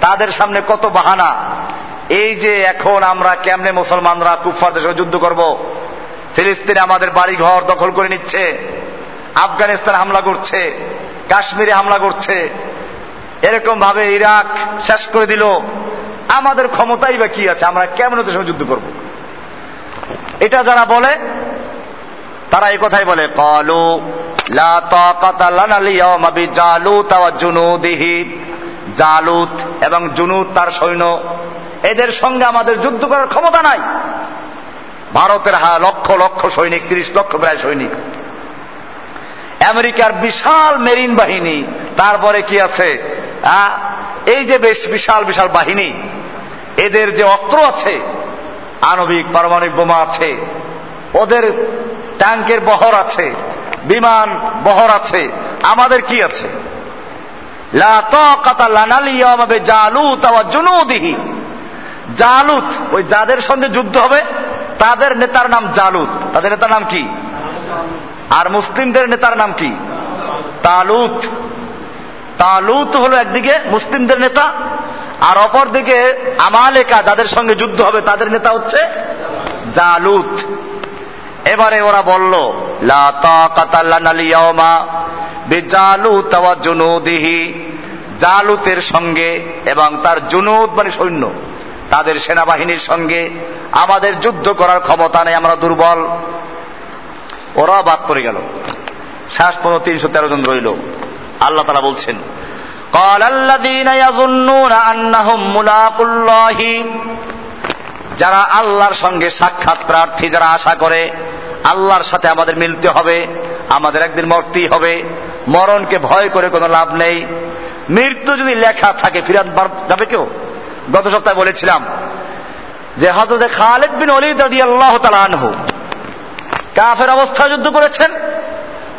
তাদের সামনে কত বাহানা। এই যে এখন আমরা কেমনে মুসলমানরা কুফারদের সঙ্গে যুদ্ধ করব? ফিলিস্তিনে আমাদের বাড়ি ঘর দখল করে নিচ্ছে। আফগানিস্তান হামলা করছে। কাশ্মীরে হামলা করছে। এরকম ভাবে ইরাক শেষ করে দিল। আমাদের ক্ষমতাই বা কি আছে? আমরা কেমন ওদের সঙ্গে যুদ্ধ করব? এটা যারা বলে, তারা এই কথাই বলে, কলু জালুত এবং জুনুদ তার সৈন্য। এদের সঙ্গে আমাদের যুদ্ধ করার ক্ষমতা নাই। ভারতের হা লক্ষ লক্ষ সৈনিক, তিরিশ লক্ষ প্রায় সৈনিক। আমেরিকার বিশাল মেরিন বাহিনী, তারপরে কি আছে? এই যে বেশ বিশাল বিশাল বাহিনী এদের যে অস্ত্র আছে, আণবিক পারমাণবিক বোমা আছে, ওদের ট্যাঙ্কের বহর আছে, বিমান বহর আছে, আমাদের কি আছে? জালুত, ওই যাদের সঙ্গে যুদ্ধ হবে, তাদের নেতার নাম জালুত। তাদের নেতার নাম কি? আর মুসলিমদের নেতার নাম কি? তালুত। তালুত হলো একদিকে মুসলিমদের নেতা আর অপর দিকে আমালেকা যাদের সঙ্গে যুদ্ধ হবে, তাদের নেতা হচ্ছে জালুত। এবারে ওরা বলল জালুতের সঙ্গে এবং তার জুনুদ মানে সৈন্য, তাদের সেনাবাহিনীর সঙ্গে আমাদের যুদ্ধ করার ক্ষমতা নেই, আমরা দুর্বল। ওরা বাদ পড়ে গেল। শেষ পনেরো তিনশো তেরো জন রইল। আল্লাহ তারা বলছেন قال الذين يظنون أنهم ملاق الله যারা আল্লাহর সঙ্গে সাক্ষাৎ প্রার্থী যারা আশা করে আল্লাহর সাথে আমাদের মিলতে হবে আমাদের একদিন মরতেই হবে মরণকে ভয় করে কোনো লাভ নেই মৃত্যু যদি লেখা থাকে ফিরাত যাবে কেউ গত সপ্তাহে বলেছিলাম যে হজরত খালেদ বিন অলিদ আল্লাহ তালানহু কাফের অবস্থায় যুদ্ধ করেছেন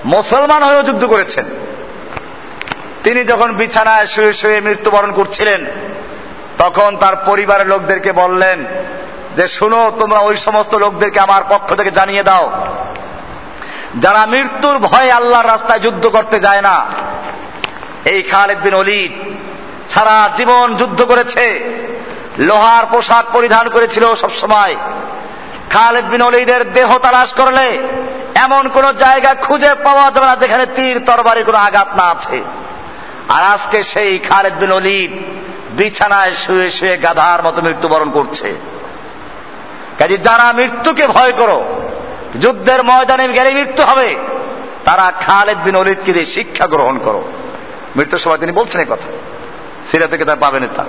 মুসলমান হয়েও যুদ্ধ করেছেন তিনি যখন বিছানায় শুয়ে শুয়ে মৃত্যুবরণ করছিলেন, তখন তার পরিবারের লোকদেরকে বললেন যে, শুনো, তোমরা ওই সমস্ত লোকদেরকে আমার পক্ষ থেকে জানিয়ে দাও। যারা মৃত্যুর ভয়ে আল্লাহর রাস্তায় যুদ্ধ করতে যায় না, এই খালেদ বিন অলিদ সারা জীবন যুদ্ধ করেছে, লোহার পোশাক পরিধান করেছিল সবসময়। খালেদ বিন অলিদের দেহ তালাশ করলে এমন কোন জায়গা খুঁজে পাওয়া যাবে না যেখানে তীর তরবারি কোনো আঘাত না আছে। আর আজকে সেই খালেদ বিন অলিদ বিছানায় শুয়ে শুয়ে গাধার মতো মৃত্যুবরণ করছে। কাজে যারা মৃত্যুকে ভয় করো, যুদ্ধের ময়দানে গেলে মৃত্যু হবে, তারা খালেদ বিন অলিদকে দিয়ে শিক্ষা গ্রহণ করো। মৃত্যুর সময় তিনি বলছেন এই কথা। সিরা থেকে তার পাবেন তা।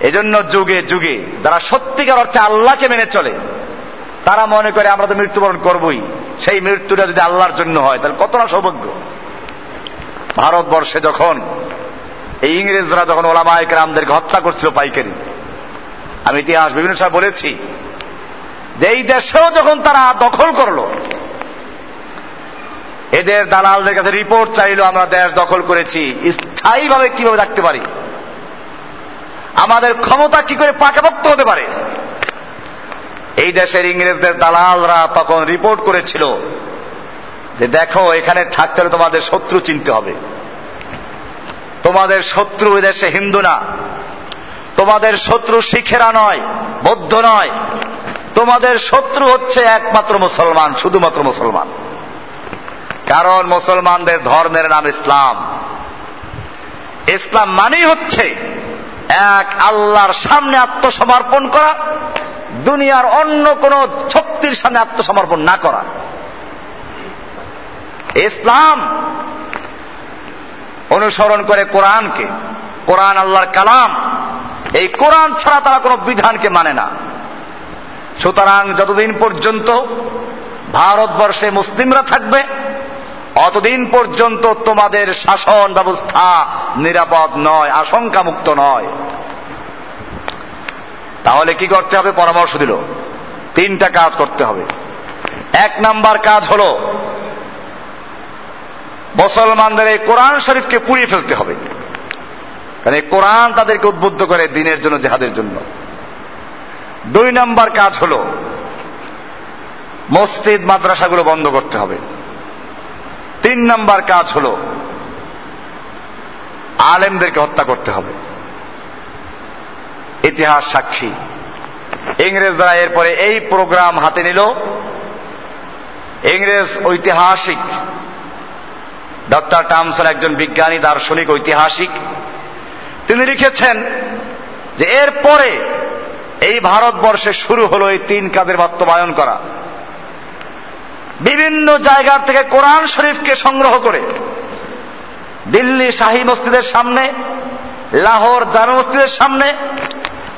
এজন্য যুগে যুগে যারা সত্যিকার অর্থে আল্লাহকে মেনে চলে, তারা মনে করে আমরা তো মৃত্যুবরণ করবই। সেই মৃত্যুটা যদি আল্লাহর জন্য হয়, তাহলে কত না সৌভাগ্য। ভারতবর্ষে যখন এই ইংরেজরা যখন ওলামায়ক রামদেরকে হত্যা করছিল পাইকারি, আমি ইতিহাস বিভিন্ন সময় বলেছি যে এই দেশেও যখন তারা দখল করল, এদের দালালদের কাছে রিপোর্ট চাইলো, আমরা দেশ দখল করেছি, স্থায়ীভাবে কীভাবে রাখতে পারি? আমাদের ক্ষমতা কি করে পাকাপোক্ত হতে পারে? এই দেশের ইংরেজদের দালালরা তখন রিপোর্ট করেছিল যে দেখো, এখানে থাকতে হলে তোমাদের শত্রু চিনতে হবে। তোমাদের শত্রু দেশে হিন্দু না। তোমাদের শত্রু শিখেরা নয়, বৌদ্ধ নয়। তোমাদের শত্রু হচ্ছে একমাত্র মুসলমান, শুধুমাত্র মুসলমান। কারণ মুসলমানদের ধর্মের নাম ইসলাম। ইসলাম মানেই হচ্ছে এক আল্লাহর সামনে আত্মসমর্পণ করা, দুনিয়ার অন্য কোন শক্তির সামনে আত্মসমর্পণ না করা। ইসলাম অনুসরণ করে কোরআনকে, কোরআন আল্লাহর কালাম, এই কোরআন ছাড়া তারা কোনো বিধানকে মানে না। সুতরাং যতদিন পর্যন্ত ভারতবর্ষে মুসলিমরা থাকবে, অতদিন পর্যন্ত তোমাদের শাসন ব্যবস্থা নিরাপদ নয়, আশঙ্কামুক্ত নয়। তাহলে কি করতে হবে? পরামর্শ দিল। তিনটা কাজ করতে হবে। এক নাম্বার কাজ হল মুসলমানদের এই কোরআন শরীফকে পুড়িয়ে ফেলতে হবে। কারণ এই কোরআন তাদেরকে উদ্বুদ্ধ করে দিনের জন্য, জেহাদের জন্য। দুই নাম্বার কাজ হল, মসজিদ, মাদ্রাসাগুলো বন্ধ করতে হবে। তিন নাম্বার কাজ হল, আলেমদেরকে হত্যা করতে হবে। ইতিহাস সাক্ষী। ইংরেজরা এরপরে এই প্রোগ্রাম হাতে নিল। ইংরেজ ঐতিহাসিক ডক্টর টামসন একজন বিজ্ঞানী, দার্শনিক, ঐতিহাসিক, তিনি লিখেছেন যে এরপরে এই ভারতবর্ষে শুরু হলো এই তিন কাজের বাস্তবায়ন করা। বিভিন্ন জায়গার থেকে কোরআন শরীফকে সংগ্রহ করে দিল্লি শাহী মসজিদের সামনে, লাহোর জামে মসজিদের সামনে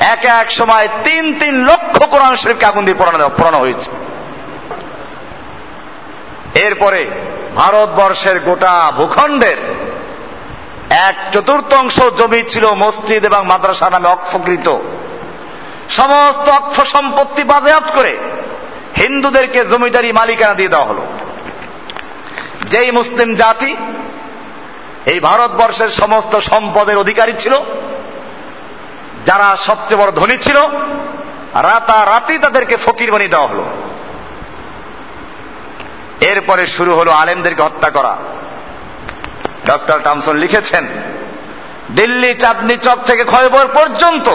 এক এক সময় তিন তিন লক্ষ কোরআন শরীফকে আগুন দিয়ে পড়ানো হয়েছে। এরপরে ভারতবর্ষের গোটা ভূখণ্ডের এক চতুর্থাংশ জমি ছিল মসজিদ এবং মাদ্রাসা নামে অক্ষকৃত। সমস্ত অক্ষ সম্পত্তি বাজেয়াপ্ত করে হিন্দুদেরকে জমিদারি মালিকানা দিয়ে দেওয়া হলো। যেই মুসলিম জাতি এই ভারতবর্ষের সমস্ত সম্পদের অধিকারী ছিল, যারা সবচেয়ে বড় ধনী ছিল, রাতারাতি তাদেরকে ফকির বানিয়ে দেওয়া হলো। এরপরে শুরু হলো আলেমদেরকে হত্যা করা। ডক্টর টামসন লিখেছেন, দিল্লি চাঁদনি চক থেকে খয়বর পর্যন্ত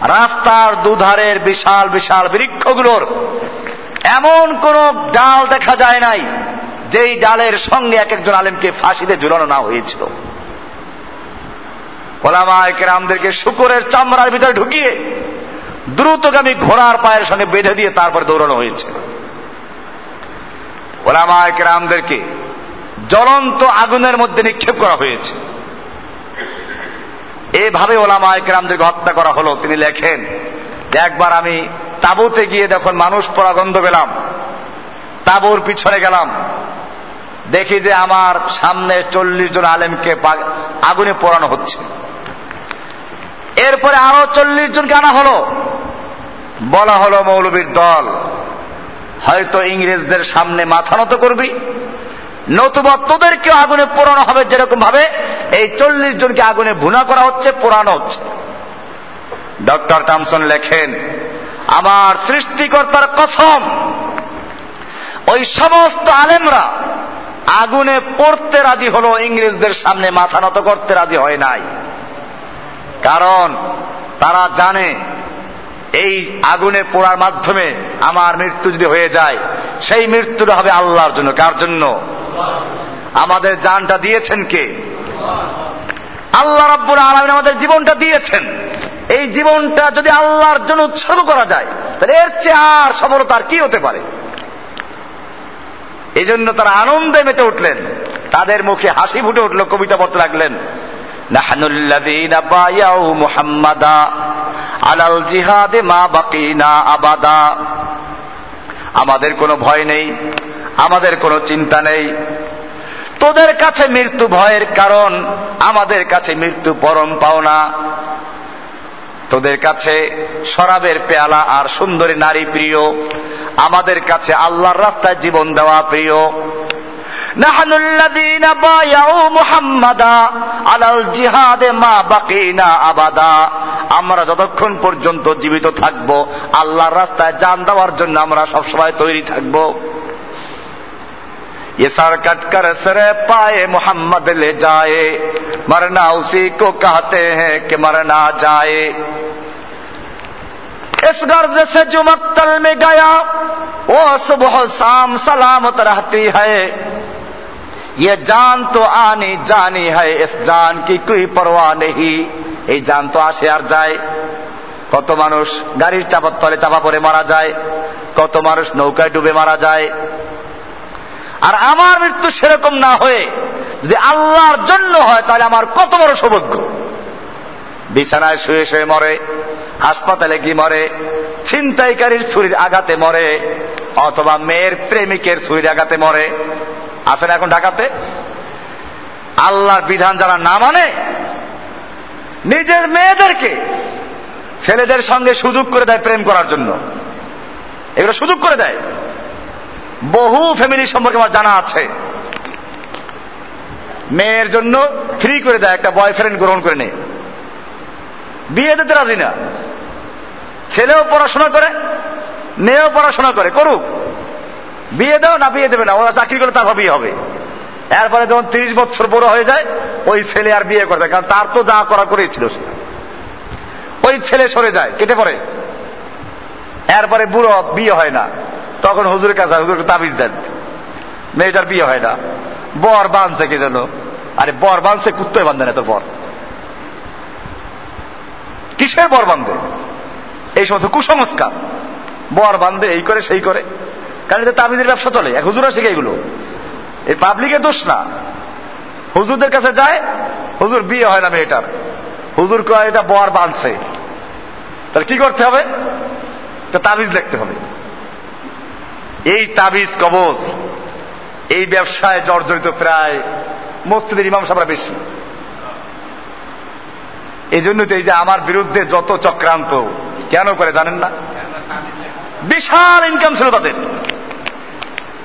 রাস্তার দুধারের বিশাল বিশাল বৃক্ষগুলোর এমন কোন ডাল দেখা যায় নাই, যেই ডালের সঙ্গে এক একজন আলেমকে ফাঁসিতে ঝুলানো না হয়েছিল। ওলামায়কেরামদেরকে শুকরের চামড়ার ভিতরে ঢুকিয়ে দ্রুতগামী ঘোড়ার পায়ের সঙ্গে বেঁধে দিয়ে তারপর দৌড়ানো হয়েছে। ওলামায়কেরামদেরকে জ্বলন্ত আগুনের মধ্যে নিক্ষেপ করা হয়েছে। এভাবে ওলামায়কেরামদেরকে হত্যা করা হলো। তিনি লেখেন, যে একবার আমি তাবুতে গিয়ে যখন মানুষ পড়া গন্ধ পেলাম, তাবুর পিছনে গেলাম, দেখি যে আমার সামনে চল্লিশ জন আলেমকে আগুনে পোড়ানো হচ্ছে। এরপরে আরও চল্লিশ জনকে আনা হলো। বলা হলো মৌলবীর দল। হয়তো ইংরেজদের সামনে মাথা নত করবি। নতুবা তোদেরকে আগুনে পোড়ানো হবে যেরকম ভাবে এই চল্লিশ জনকে আগুনে ভুনা করা হচ্ছে, পোড়ানো হচ্ছে। ডক্টর টামসন লেখেন, আমার সৃষ্টিকর্তার কসম, ওই সমস্ত আলেমরা আগুনে পড়তে রাজি হলো, ইংরেজদের সামনে মাথা নত করতে রাজি হয় নাই। কারণ তারা জানে এই আগুনে পোড়ার মাধ্যমে আমার মৃত্যু যদি হয়ে যায়, সেই মৃত্যুটা হবে আল্লাহর জন্য। কার জন্য? আমাদের জানটা দিয়েছেন কে? আল্লাহ রব্বুল আলমিন আমাদের জীবনটা দিয়েছেন। এই জীবনটা যদি আল্লাহর জন্য উৎসর্গ করা যায়, তাহলে এর চেয়ে আর সফলতার কি হতে পারে? এই জন্য তারা আনন্দে মেতে উঠলেন। তাদের মুখে হাসি ফুটে উঠল, কবিতা পড়তে লাগলেন। মুহাম্মাদা আলাল জিহাদে মা বাকিনা আবাদা। আমাদের কোনো ভয় নেই, আমাদের কোনো চিন্তা নেই। তোদের কাছে মৃত্যু ভয়ের কারণ, আমাদের কাছে মৃত্যু পরম পাওনা। তোদের কাছে শরাবের পেয়ালা আর সুন্দরী নারী প্রিয়, আমাদের কাছে আল্লাহর রাস্তায় জীবন দেওয়া প্রিয়। نحن الذين بايعوا محمدا على الجهاد ما بقينا ابدا আমরা যতক্ষণ পর্যন্ত জীবিত থাকব আল্লাহর রাস্তায় জান দেওয়ার জন্য আমরা সবসময় তৈরি থাকব ये सर कट कर सर पाए मोहम्मद ले जाए मरना उसी को कहते हैं कि मरना जाए इस गर्ज से जो मक्तल में गया वो सुबह शाम सलामत रहती है ये जान तो आनी जानी है इस जान की कोई परवाह नहीं এই জান তো আসে আর যায় কত মানুষ গাড়ির চাপার তলে চাপা পড়ে মারা যায় কত মানুষ নৌকায় ডুবে মারা যায় আর আমার মৃত্যু সেরকম না হয়ে যদি আল্লাহর জন্য হয় তাহলে আমার কত বড় সৌভাগ্য বিছানায় শুয়ে শুয়ে মরে হাসপাতালে গিয়ে মরে, ছিনতাইকারীর ছুরির আঘাতে মরে, অথবা মেয়ের প্রেমিকের ছুরির আঘাতে মরে। আছেন এখন ঢাকাতে। আল্লাহর বিধান যারা না মানে নিজের মেয়েদেরকে ছেলেদের সঙ্গে সুযোগ করে দেয় প্রেম করার জন্য। এগুলো সুযোগ করে দেয়। বহু ফ্যামিলি সম্পর্কে আমার জানা আছে। মেয়ের জন্য ফ্রি করে দেয়, একটা বয়ফ্রেন্ড গ্রহণ করে নেয়। বিয়ে দিতে রাজি না। ছেলেও পড়াশোনা করে, মেয়েও পড়াশোনা করে, করুক। বিয়ে দাও না বিয়ে দেবে না, ওরা চাকরি করে তারপর বিয়ে হবে। এরপরে যখন তিরিশ বছর বড় হয়ে যায়, ওই ছেলে আর বিয়ে করে কারণ তার তো যা করা করেছিল সে। ওই ছেলে সরে যায়, কেটে পড়ে। এরপরে বুড়ো বিয়ে হয় না। তখন হুজুরের কাছে হুজুরকে তাবিজ দেন। মেয়েটার বিয়ে হয় না। বর বাঁধছে কে যেন। আরে বর বাঁধছে কুত্তয় বান্ধে না তোর বর। কিসের বর বান্ধে এই সমস্ত কুসংস্কার। বর বান্ধে এই করে, সেই করে। কারণ এটা তাবিজের ব্যবসা চলে। এক হুজুরা শিখে এগুলো। এই পাবলিকের দোষ না। হুজুরদের কাছে যায়, হুজুর বিয়ে হয় না মেয়েটার। হুজুর কয়, এটা বর বাঁধছে তাহলে কি করতে হবে? তাবিজ লিখতে হবে। এই তাবিজ কবজ, এই ব্যবসায় জর্জরিত প্রায় মসজিদের ইমাম সাহরা বেশি। এই জন্য তো এই যে আমার বিরুদ্ধে যত চক্রান্ত কেন করে জানেন না? বিশাল ইনকাম ছিল তাদের।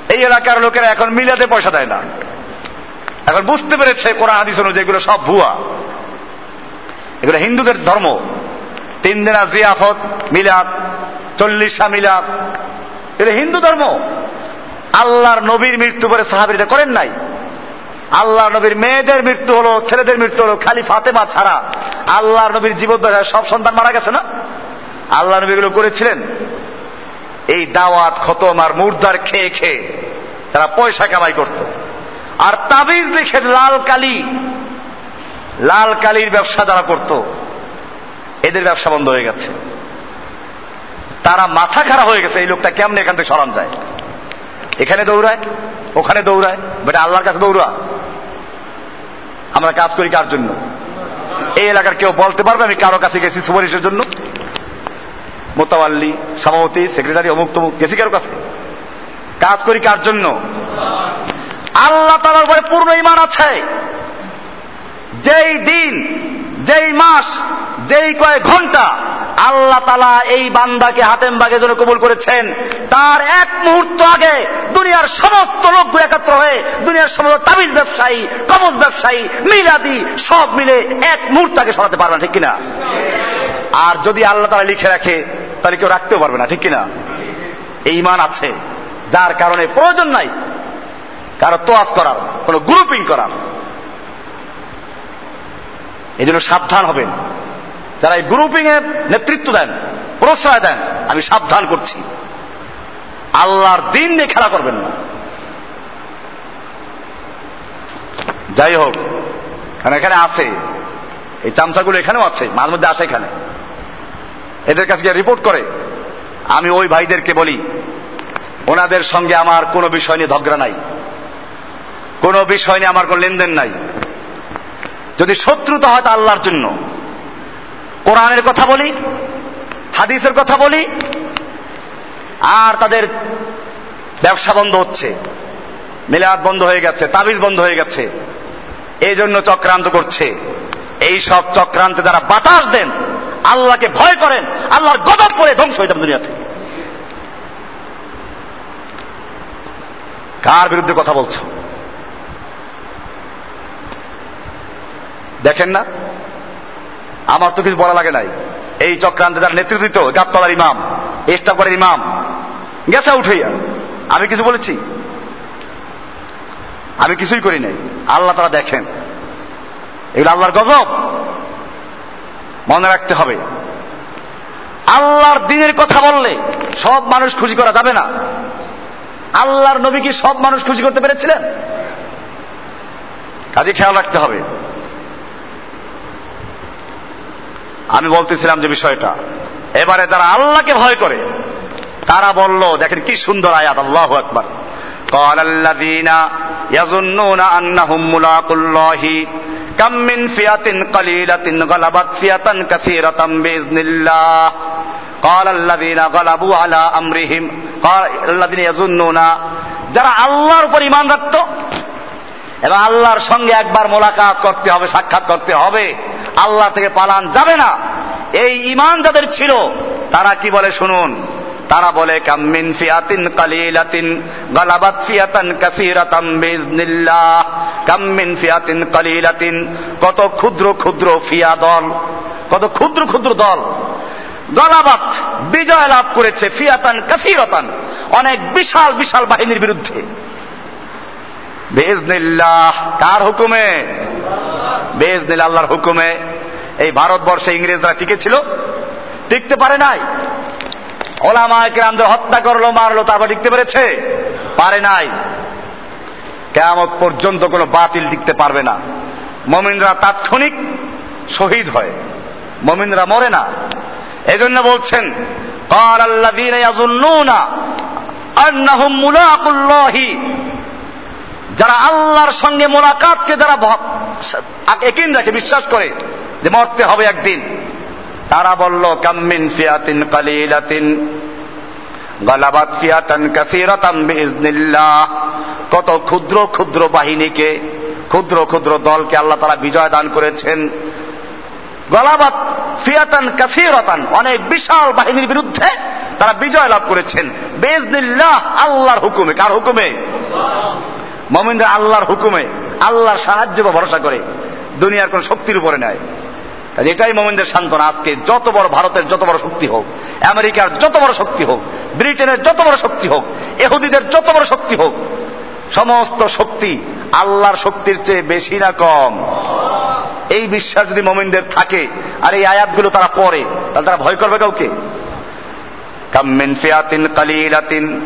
এই এলাকার লোকেরা এখন মিলাতে পয়সা দেয় না। এখন বুঝতে পেরেছে কোরআন, হাদিস অনুযায়ী এগুলো সব ভুয়া। এগুলো হিন্দুদের ধর্ম। তিন দিনা জিয়াফত, মিলাদ, চল্লিশা মিলাদ। এটা হিন্দু ধর্ম। আল্লাহর নবীর মৃত্যু পরে সাহাবির করেন নাই। আল্লাহ নবীর মেয়েদের মৃত্যু হলো, ছেলেদের মৃত্যু হলো, খালি ফাতেমা ছাড়া আল্লাহর নবীর জীবদ্দশায় সব সন্তান মারা গেছে না? আল্লাহ নবী এগুলো করেছিলেন। এই দাওয়াত, খতম আর মুর্দার খেয়ে খেয়ে তারা পয়সা কামাই করত। আর তাবিজ দেখে লাল কালি, লাল কালির ব্যবসা যারা করত। এদের ব্যবসা বন্ধ হয়ে গেছে। তারা মাথা খারাপ হয়ে গেছে, এই লোকটা কেমনে এখান থেকে সরান যায়? এখানে দৌড়ায়, ওখানে দৌড়ায়, বেটা আল্লাহর কাছে দৌড়া। আমরা কাজ করি কার জন্য? এই এলাকার কেউ বলতে পারবে আমি কারও কাছে গেছি সুপারিশের জন্য? মোতাবাল্লি, সভাপতি, সেক্রেটারি, অমুক তমুক, গেছি কারও কাছে? কাজ করি কার জন্য? আল্লাহ তালার উপরে পূর্ণ ইমান আছে। যেই দিন, যেই মাস, যেই কয়েক ঘণ্টা, আল্লাহ তালা এই বান্দাকে হাতেম বাগে জন্য কবুল করেছেন। তার এক মুহূর্ত আগে দুনিয়ার সমস্ত লোকগুলো একত্র হয়ে দুনিয়ার সমস্ত তাবিজ ব্যবসায়ী, কবজ ব্যবসায়ী, মিলাদি, সব মিলে এক মুহূর্ত আগে সরাতে পারবে না, ঠিক কিনা? আর যদি আল্লাহ তালা লিখে রাখে তাহলে কেউ রাখতেও পারবে না, ঠিক কিনা? এই ইমান আছে, যার কারণে প্রয়োজন নাই কারও তোয়াজ করার, কোন গ্রুপিং করার। এই জন্য সাবধান হবেন। যারা এই গ্রুপিং এর নেতৃত্ব দেন, প্রশ্রয় দেন, আমি সাবধান করছি। আল্লাহর দিন নিয়ে খেলা করবেন না। যাই হোক কারণ এখানে আছে, এই চামচাগুলো এখানেও আছে, মাঝে মধ্যে আসে এখানে। এদের কাছে গিয়ে রিপোর্ট করে। আমি ওই ভাইদেরকে বলি, ওনাদের সঙ্গে আমার কোনো বিষয় নিয়ে ঝগড়া নাই। কোনো বিষয় নিয়ে আমার কোনো লেনদেন নাই। যদি শত্রুতা হয় তা আল্লাহর জন্য। কোরআনের কথা বলি, হাদিসের কথা বলি, আর তাদের ব্যবসা বন্ধ হচ্ছে। মিলাদ বন্ধ হয়ে গেছে, তাবিজ বন্ধ হয়ে গেছে। এই জন্য চক্রান্ত করছে। এই সব চক্রান্তে যারা বাতাস দেন আল্লাহকে ভয় করেন, আল্লাহর গজব করে ধ্বংস হয়ে যাবেন দুনিয়াতে কার বিরুদ্ধে কথা বলছো? দেখেন না? আমার তো কিছু বলা লাগে নাই। এই চক্রান্তে যার নেতৃত্ব দিত, গাবতলার ইমাম এস্টাফের ইমাম, গেছে উঠাইয়া, আমি কিছু বলেছি? আমি কিছুই করি নাই। আল্লাহ তারা দেখেন। এগুলো আল্লাহর গজব। মনে রাখতে হবে আল্লাহর দিনের কথা বললে সব মানুষ খুশি করা যাবে না আল্লাহর নবী কি সব মানুষ খুশি করতে পেরেছিলেন কাজে খেয়াল রাখতে হবে আমি বলতেছিলাম যে বিষয়টা এবারে যারা আল্লাহকে ভয় করে তারা বলল দেখেন কি সুন্দর আয়াত আল্লাহ একবার قال الذين يظنون أنهم ملاقو الله كم من فئة قليلة غلبت فئة كثيرة بإذن الله قال الذين غلبوا على أمرهم قال الذين يظنون যারা আল্লাহর উপর ইমান রাখত এবং আল্লাহর সঙ্গে একবার মোলাকাত করতে হবে সাক্ষাৎ করতে হবে আল্লাহ থেকে পালান যাবে না এই ইমান যাদের ছিল তারা কি বলে শুনুন তারা বলে, কাম্মিন ফিয়াতিন কালিলাতিন, গালাবাত ফিয়াতান কাসীরাতাম বিইজনিল্লাহ কাম্মিন ফিয়াতিন কালিলাতিন, কত ক্ষুদ্র ক্ষুদ্র ফিয়া দল, কত ক্ষুদ্র ক্ষুদ্র দল। গলাবাত বিজয় লাভ করেছে ফিয়াতান কাসীরাতান, অনেক বিশাল বিশাল বাহিনীর বিরুদ্ধে। বেজনিল্লাহ কার হুকুমে? বেজনিল আল্লাহর হুকুমে। এই ভারতবর্ষে ইংরেজরা টিকে ছিল, টিকতে পারে নাই। ওলামায় কেরামদের হত্যা করলো মারলো তারপর টিকতে পেরেছে পারে নাই কেমত পর্যন্ত কোনো বাতিল টিকতে পারবে না মমিনরা তাৎক্ষণিক শহীদ হয় মমিনরা মরে না এজন্য বলছেন قال الذين يظنون أنهم ملاقو الله যারা আল্লাহর সঙ্গে মোলাকাতকে যারা একিন রাখে বিশ্বাস করে যে মরতে হবে একদিন তারা বলল কাম্মিন ফিয়াতিন কালিলাতিন, গালাবাত ফিয়াতান কাসীরাতাম বিইজনিল্লাহ কত ক্ষুদ্র ক্ষুদ্র বাহিনীকে, ক্ষুদ্র ক্ষুদ্র দলকে আল্লাহ তারা বিজয় দান করেছেন। গলাবাত ফিয়াতান কাসীরাতান, অনেক বিশাল বাহিনীর বিরুদ্ধে তারা বিজয় লাভ করেছেন। বিইজনিল্লাহ আল্লাহর হুকুমে। কার হুকুমে? মমিনরা আল্লাহর হুকুমে, আল্লাহর সাহায্য বা ভরসা করে। দুনিয়ার কোন শক্তির উপরে নেয় এটাই মোমিনদের সান্ত্বনা আজকে। যত বড় ভারতের যত বড় শক্তি হোক, আমেরিকার যত বড় শক্তি হোক, ব্রিটেনের যত বড় শক্তি হোক এহুদিদের যত বড় শক্তি হোক, সমস্ত শক্তি আল্লাহর শক্তির চেয়ে বেশি না কম। এই বিশ্বাস যদি মোমিনদের থাকে, আর এই আয়াতগুলো তারা পড়ে, তাহলে তারা ভয় করবে কাউকে? কাম্মিন ফিয়াতিন কালিলাতিন।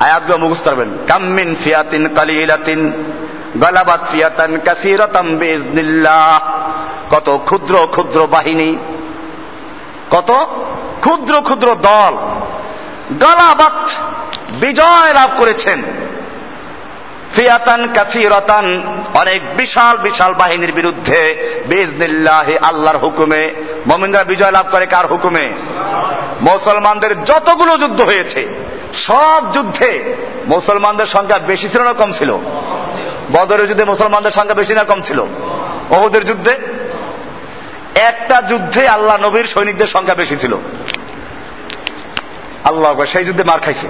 আয়াতগুলো মুখস্থ করবেন। কাম্মিন ফিয়াতিন কালিলাতিন। গলাবাত ফিয়াতান কাসীরাতাম বিইজনিল্লাহ কত ক্ষুদ্র ক্ষুদ্র বাহিনী, কত ক্ষুদ্র ক্ষুদ্র দল গলাবাত বিজয় লাভ করেছেন। ফিয়াতান, কাসিরতান, অনেক বিশাল বিশাল বাহিনীর বিরুদ্ধে আল্লাহর হুকুমে, মমিনরা বিজয় লাভ করে কার হুকুমে? মুসলমানদের যতগুলো যুদ্ধ হয়েছে, সব যুদ্ধে মুসলমানদের সংখ্যা বেশি ছিল না কম ছিল? বদরের যুদ্ধে মুসলমানদের সংখ্যা বেশি না কম ছিল? ওহুদের যুদ্ধে একটা যুদ্ধে আল্লাহ নবীর সৈনিকদের সংখ্যা বেশি ছিল। আল্লাহ সেই যুদ্ধে মার খাইছে।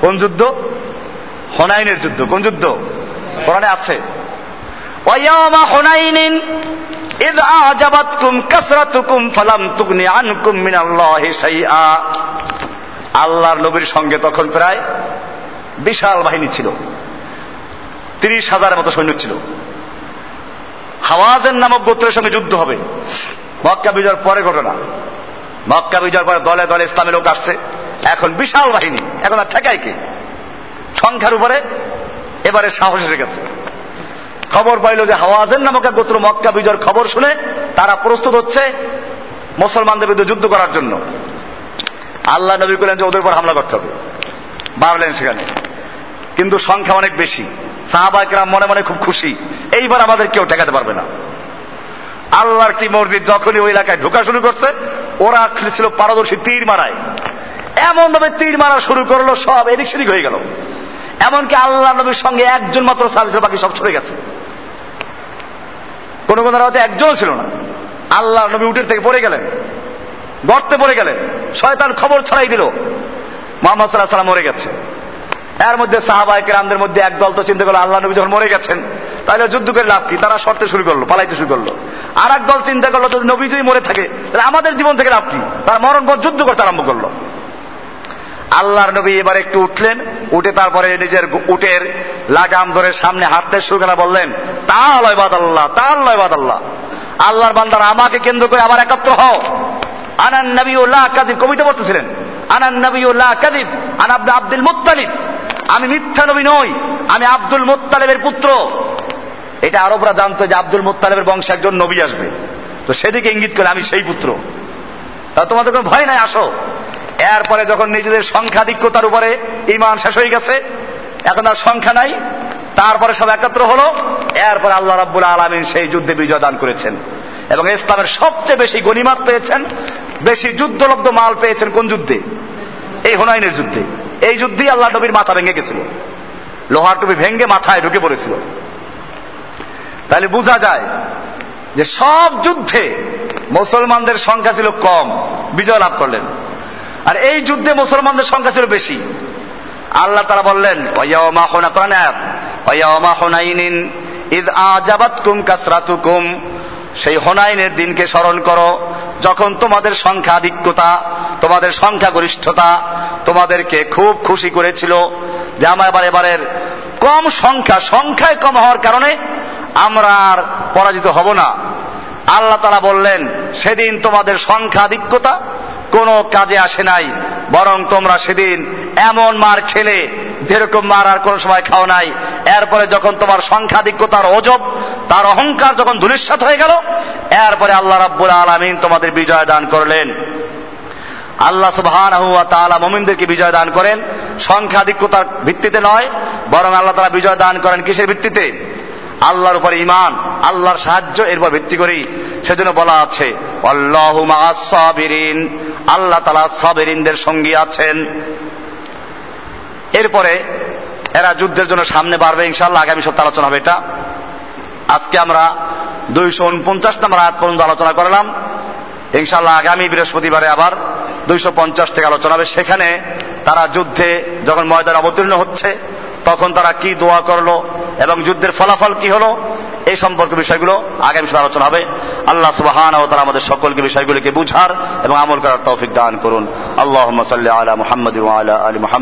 কোন যুদ্ধ? হনাইনের যুদ্ধ। কোন যুদ্ধ? কোরআনে আছে। আল্লাহর নবীর সঙ্গে তখন প্রায় বিশাল বাহিনী ছিল। তিরিশ হাজারের মতো সৈন্য ছিল। হাওয়াজের নামক গোত্রের সঙ্গে যুদ্ধ হবে। মক্কা বিজয়ের পরে ঘটনা। মক্কা বিজয়ের পরে দলে দলে ইসলামের লোক আসছে। এখন বিশাল বাহিনী। এখন আর ঠেকায় কে? সংখ্যার উপরে এবারে সাহস এসে গেছে। খবর পাইল যে হাওয়াজের নামক এক গোত্র মক্কা বিজয়ের খবর শুনে তারা প্রস্তুত হচ্ছে মুসলমানদের বিরুদ্ধে যুদ্ধ করার জন্য। আল্লাহ নবী করলেন যে ওদের উপর হামলা করতে হবে। বাড়লেন সেখানে। কিন্তু সংখ্যা অনেক বেশি। সাহাবাইকরাম মনে মনে খুব খুশি। এইবার আমাদের কেউ ঠেকাতে পারবে না। আল্লাহর কি মসজিদ যখনই ওই এলাকায় ঢোকা শুরু করছে, ওরা ছিল পারদর্শী তীর মারায়। এমন ভাবে তীর মারা শুরু করল, সব এদিক সেদিক হয়ে গেল। এমনকি আল্লাহ নবীর সঙ্গে একজন মাত্র সার্ভিসের বাকি সব সরে গেছে। কোন কোন রাতে একজন ছিল না। আল্লাহ নবী উঠের থেকে পড়ে গেলেন, গর্তে পড়ে গেলেন, শয়তান খবর ছড়াই দিল। মোহাম্মদ সাল্লাহ সাল্লাম মরে গেছে। এর মধ্যে সাহাবাহিক রামদের মধ্যে এক দল তো চিন্তা করল, আল্লাহ নবী যখন মরে গেছেন, তাহলে যুদ্ধ করে লাভ কি? তারা শর্তে শুরু করল, পালাইতে শুরু করল। আর এক দল চিন্তা করল, যদি নবী যদি মরে থাকে, তাহলে আমাদের জীবন থেকে লাভ কি? তারা মরণ যুদ্ধ করতে আরম্ভ করল। আল্লাহর নবী এবার একটু উঠলেন, উঠে তারপরে নিজের উটের লাগাম ধরে সামনে হাঁটতে শুরু করে বললেন তা আল্লাহ তা লয়বাদ আল্লাহ। আল্লাহর বান্দার, আমাকে কেন্দ্র করে আবার একাত্র হও। আনান নবী কাদিব কবিতা বলতেছিলেন আনান নবী কাদিব আনাবনা আব্দুল মুত্তালিব। আমি মিথ্যা নবী নই, আমি আব্দুল মোত্তালেবের পুত্র। এটা আরবরা জানতো যে আব্দুল মোত্তালেবের বংশে একজন নবী আসবে। তো সেদিকে ইঙ্গিত করে আমি সেই পুত্র। তা তোমাদের কোনো ভয় নাই, আসো। এরপরে যখন নিজেদের সংখ্যাধিক্যতার উপরে ইমান শেষ হয়ে গেছে, এখন আর সংখ্যা নাই, তারপরে সব একত্র হলো, এরপরে আল্লাহ রাব্বুল আলমিন সেই যুদ্ধে বিজয় দান করেছেন। এবং ইসলামের সবচেয়ে বেশি গণিমাত পেয়েছেন, বেশি যুদ্ধলব্ধ মাল পেয়েছেন কোন যুদ্ধে? এই হুনাইনের যুদ্ধে। এই যুদ্ধেই আল্লাহ নবীর মাথা ভেঙে গেছিল। লোহার টুপি ভেঙে মাথায় ঢুকে পড়েছিল। তাহলে বোঝা যায় যে সব যুদ্ধে মুসলমানদের সংখ্যা ছিল কম। বিজয় লাভ করলেন। আর এই যুদ্ধে মুসলমানদের সংখ্যা ছিল বেশি। আল্লাহ তারা বললেন কাসরাতুকুম সেই হোনাইনের দিনকে স্মরণ করো যখন তোমাদের সংখ্যাধিক্যতা তোমাদের সংখ্যাগরিষ্ঠতা তোমাদেরকে খুব খুশি করেছিল যে আমার এবার এবারের কম সংখ্যা, সংখ্যায় কম হওয়ার কারণে আমরা আর পরাজিত হব না। আল্লাহ তারা বললেন, সেদিন তোমাদের সংখ্যাধিক্যতা কোনো কাজে আসে নাই, বরং তোমরা সেদিন এমন মার খেলে যেরকম মার আর কোনো সময় খাও নাই। এরপরে যখন তোমার সংখ্যাধিক্যতার অজব তার অহংকার যখন ধুলিস্বাত হয়ে গেল, এরপরে আল্লাহ রাব্বুল আলমিন তোমাদের বিজয় দান করলেন। আল্লাহ সুবহান মুমিনদেরকে বিজয় দান করেন। সংখ্যাধিক্যতার ভিত্তিতে নয়, বরং আল্লাহ তারা বিজয় দান করেন কিসের ভিত্তিতে? আল্লাহর উপর ইমান আল্লাহর সাহায্য এরপর ভিত্তি করেই। সেজন্য বলা আছে, আল্লাহু আল্লাহ তালা সাবেরিনদের সঙ্গী আছেন। এরপরে এরা যুদ্ধের জন্য সামনে বাড়বে ইনশাল্লাহ আগামী সপ্তাহ আলোচনা হবে এটা। আজকে আমরা দুইশো উনপঞ্চাশ নম্বর আয়াত পর্যন্ত আলোচনা করলাম। ইনশাল্লাহ আগামী বৃহস্পতিবারে আবার দুইশো পঞ্চাশ থেকে আলোচনা হবে। সেখানে তারা যুদ্ধে যখন ময়দান অবতীর্ণ হচ্ছে, তখন তারা কি দোয়া করল এবং যুদ্ধের ফলাফল কি হলো এই সম্পর্কে বিষয়গুলো আগামী সাথে আলোচনা হবে। আল্লাহ সুবাহান ও তারা আমাদের সকলকে বিষয়গুলিকে বুঝার এবং আমল করার তৌফিক দান করুন। আল্লাহ আলা আলী মুহাম্মদ।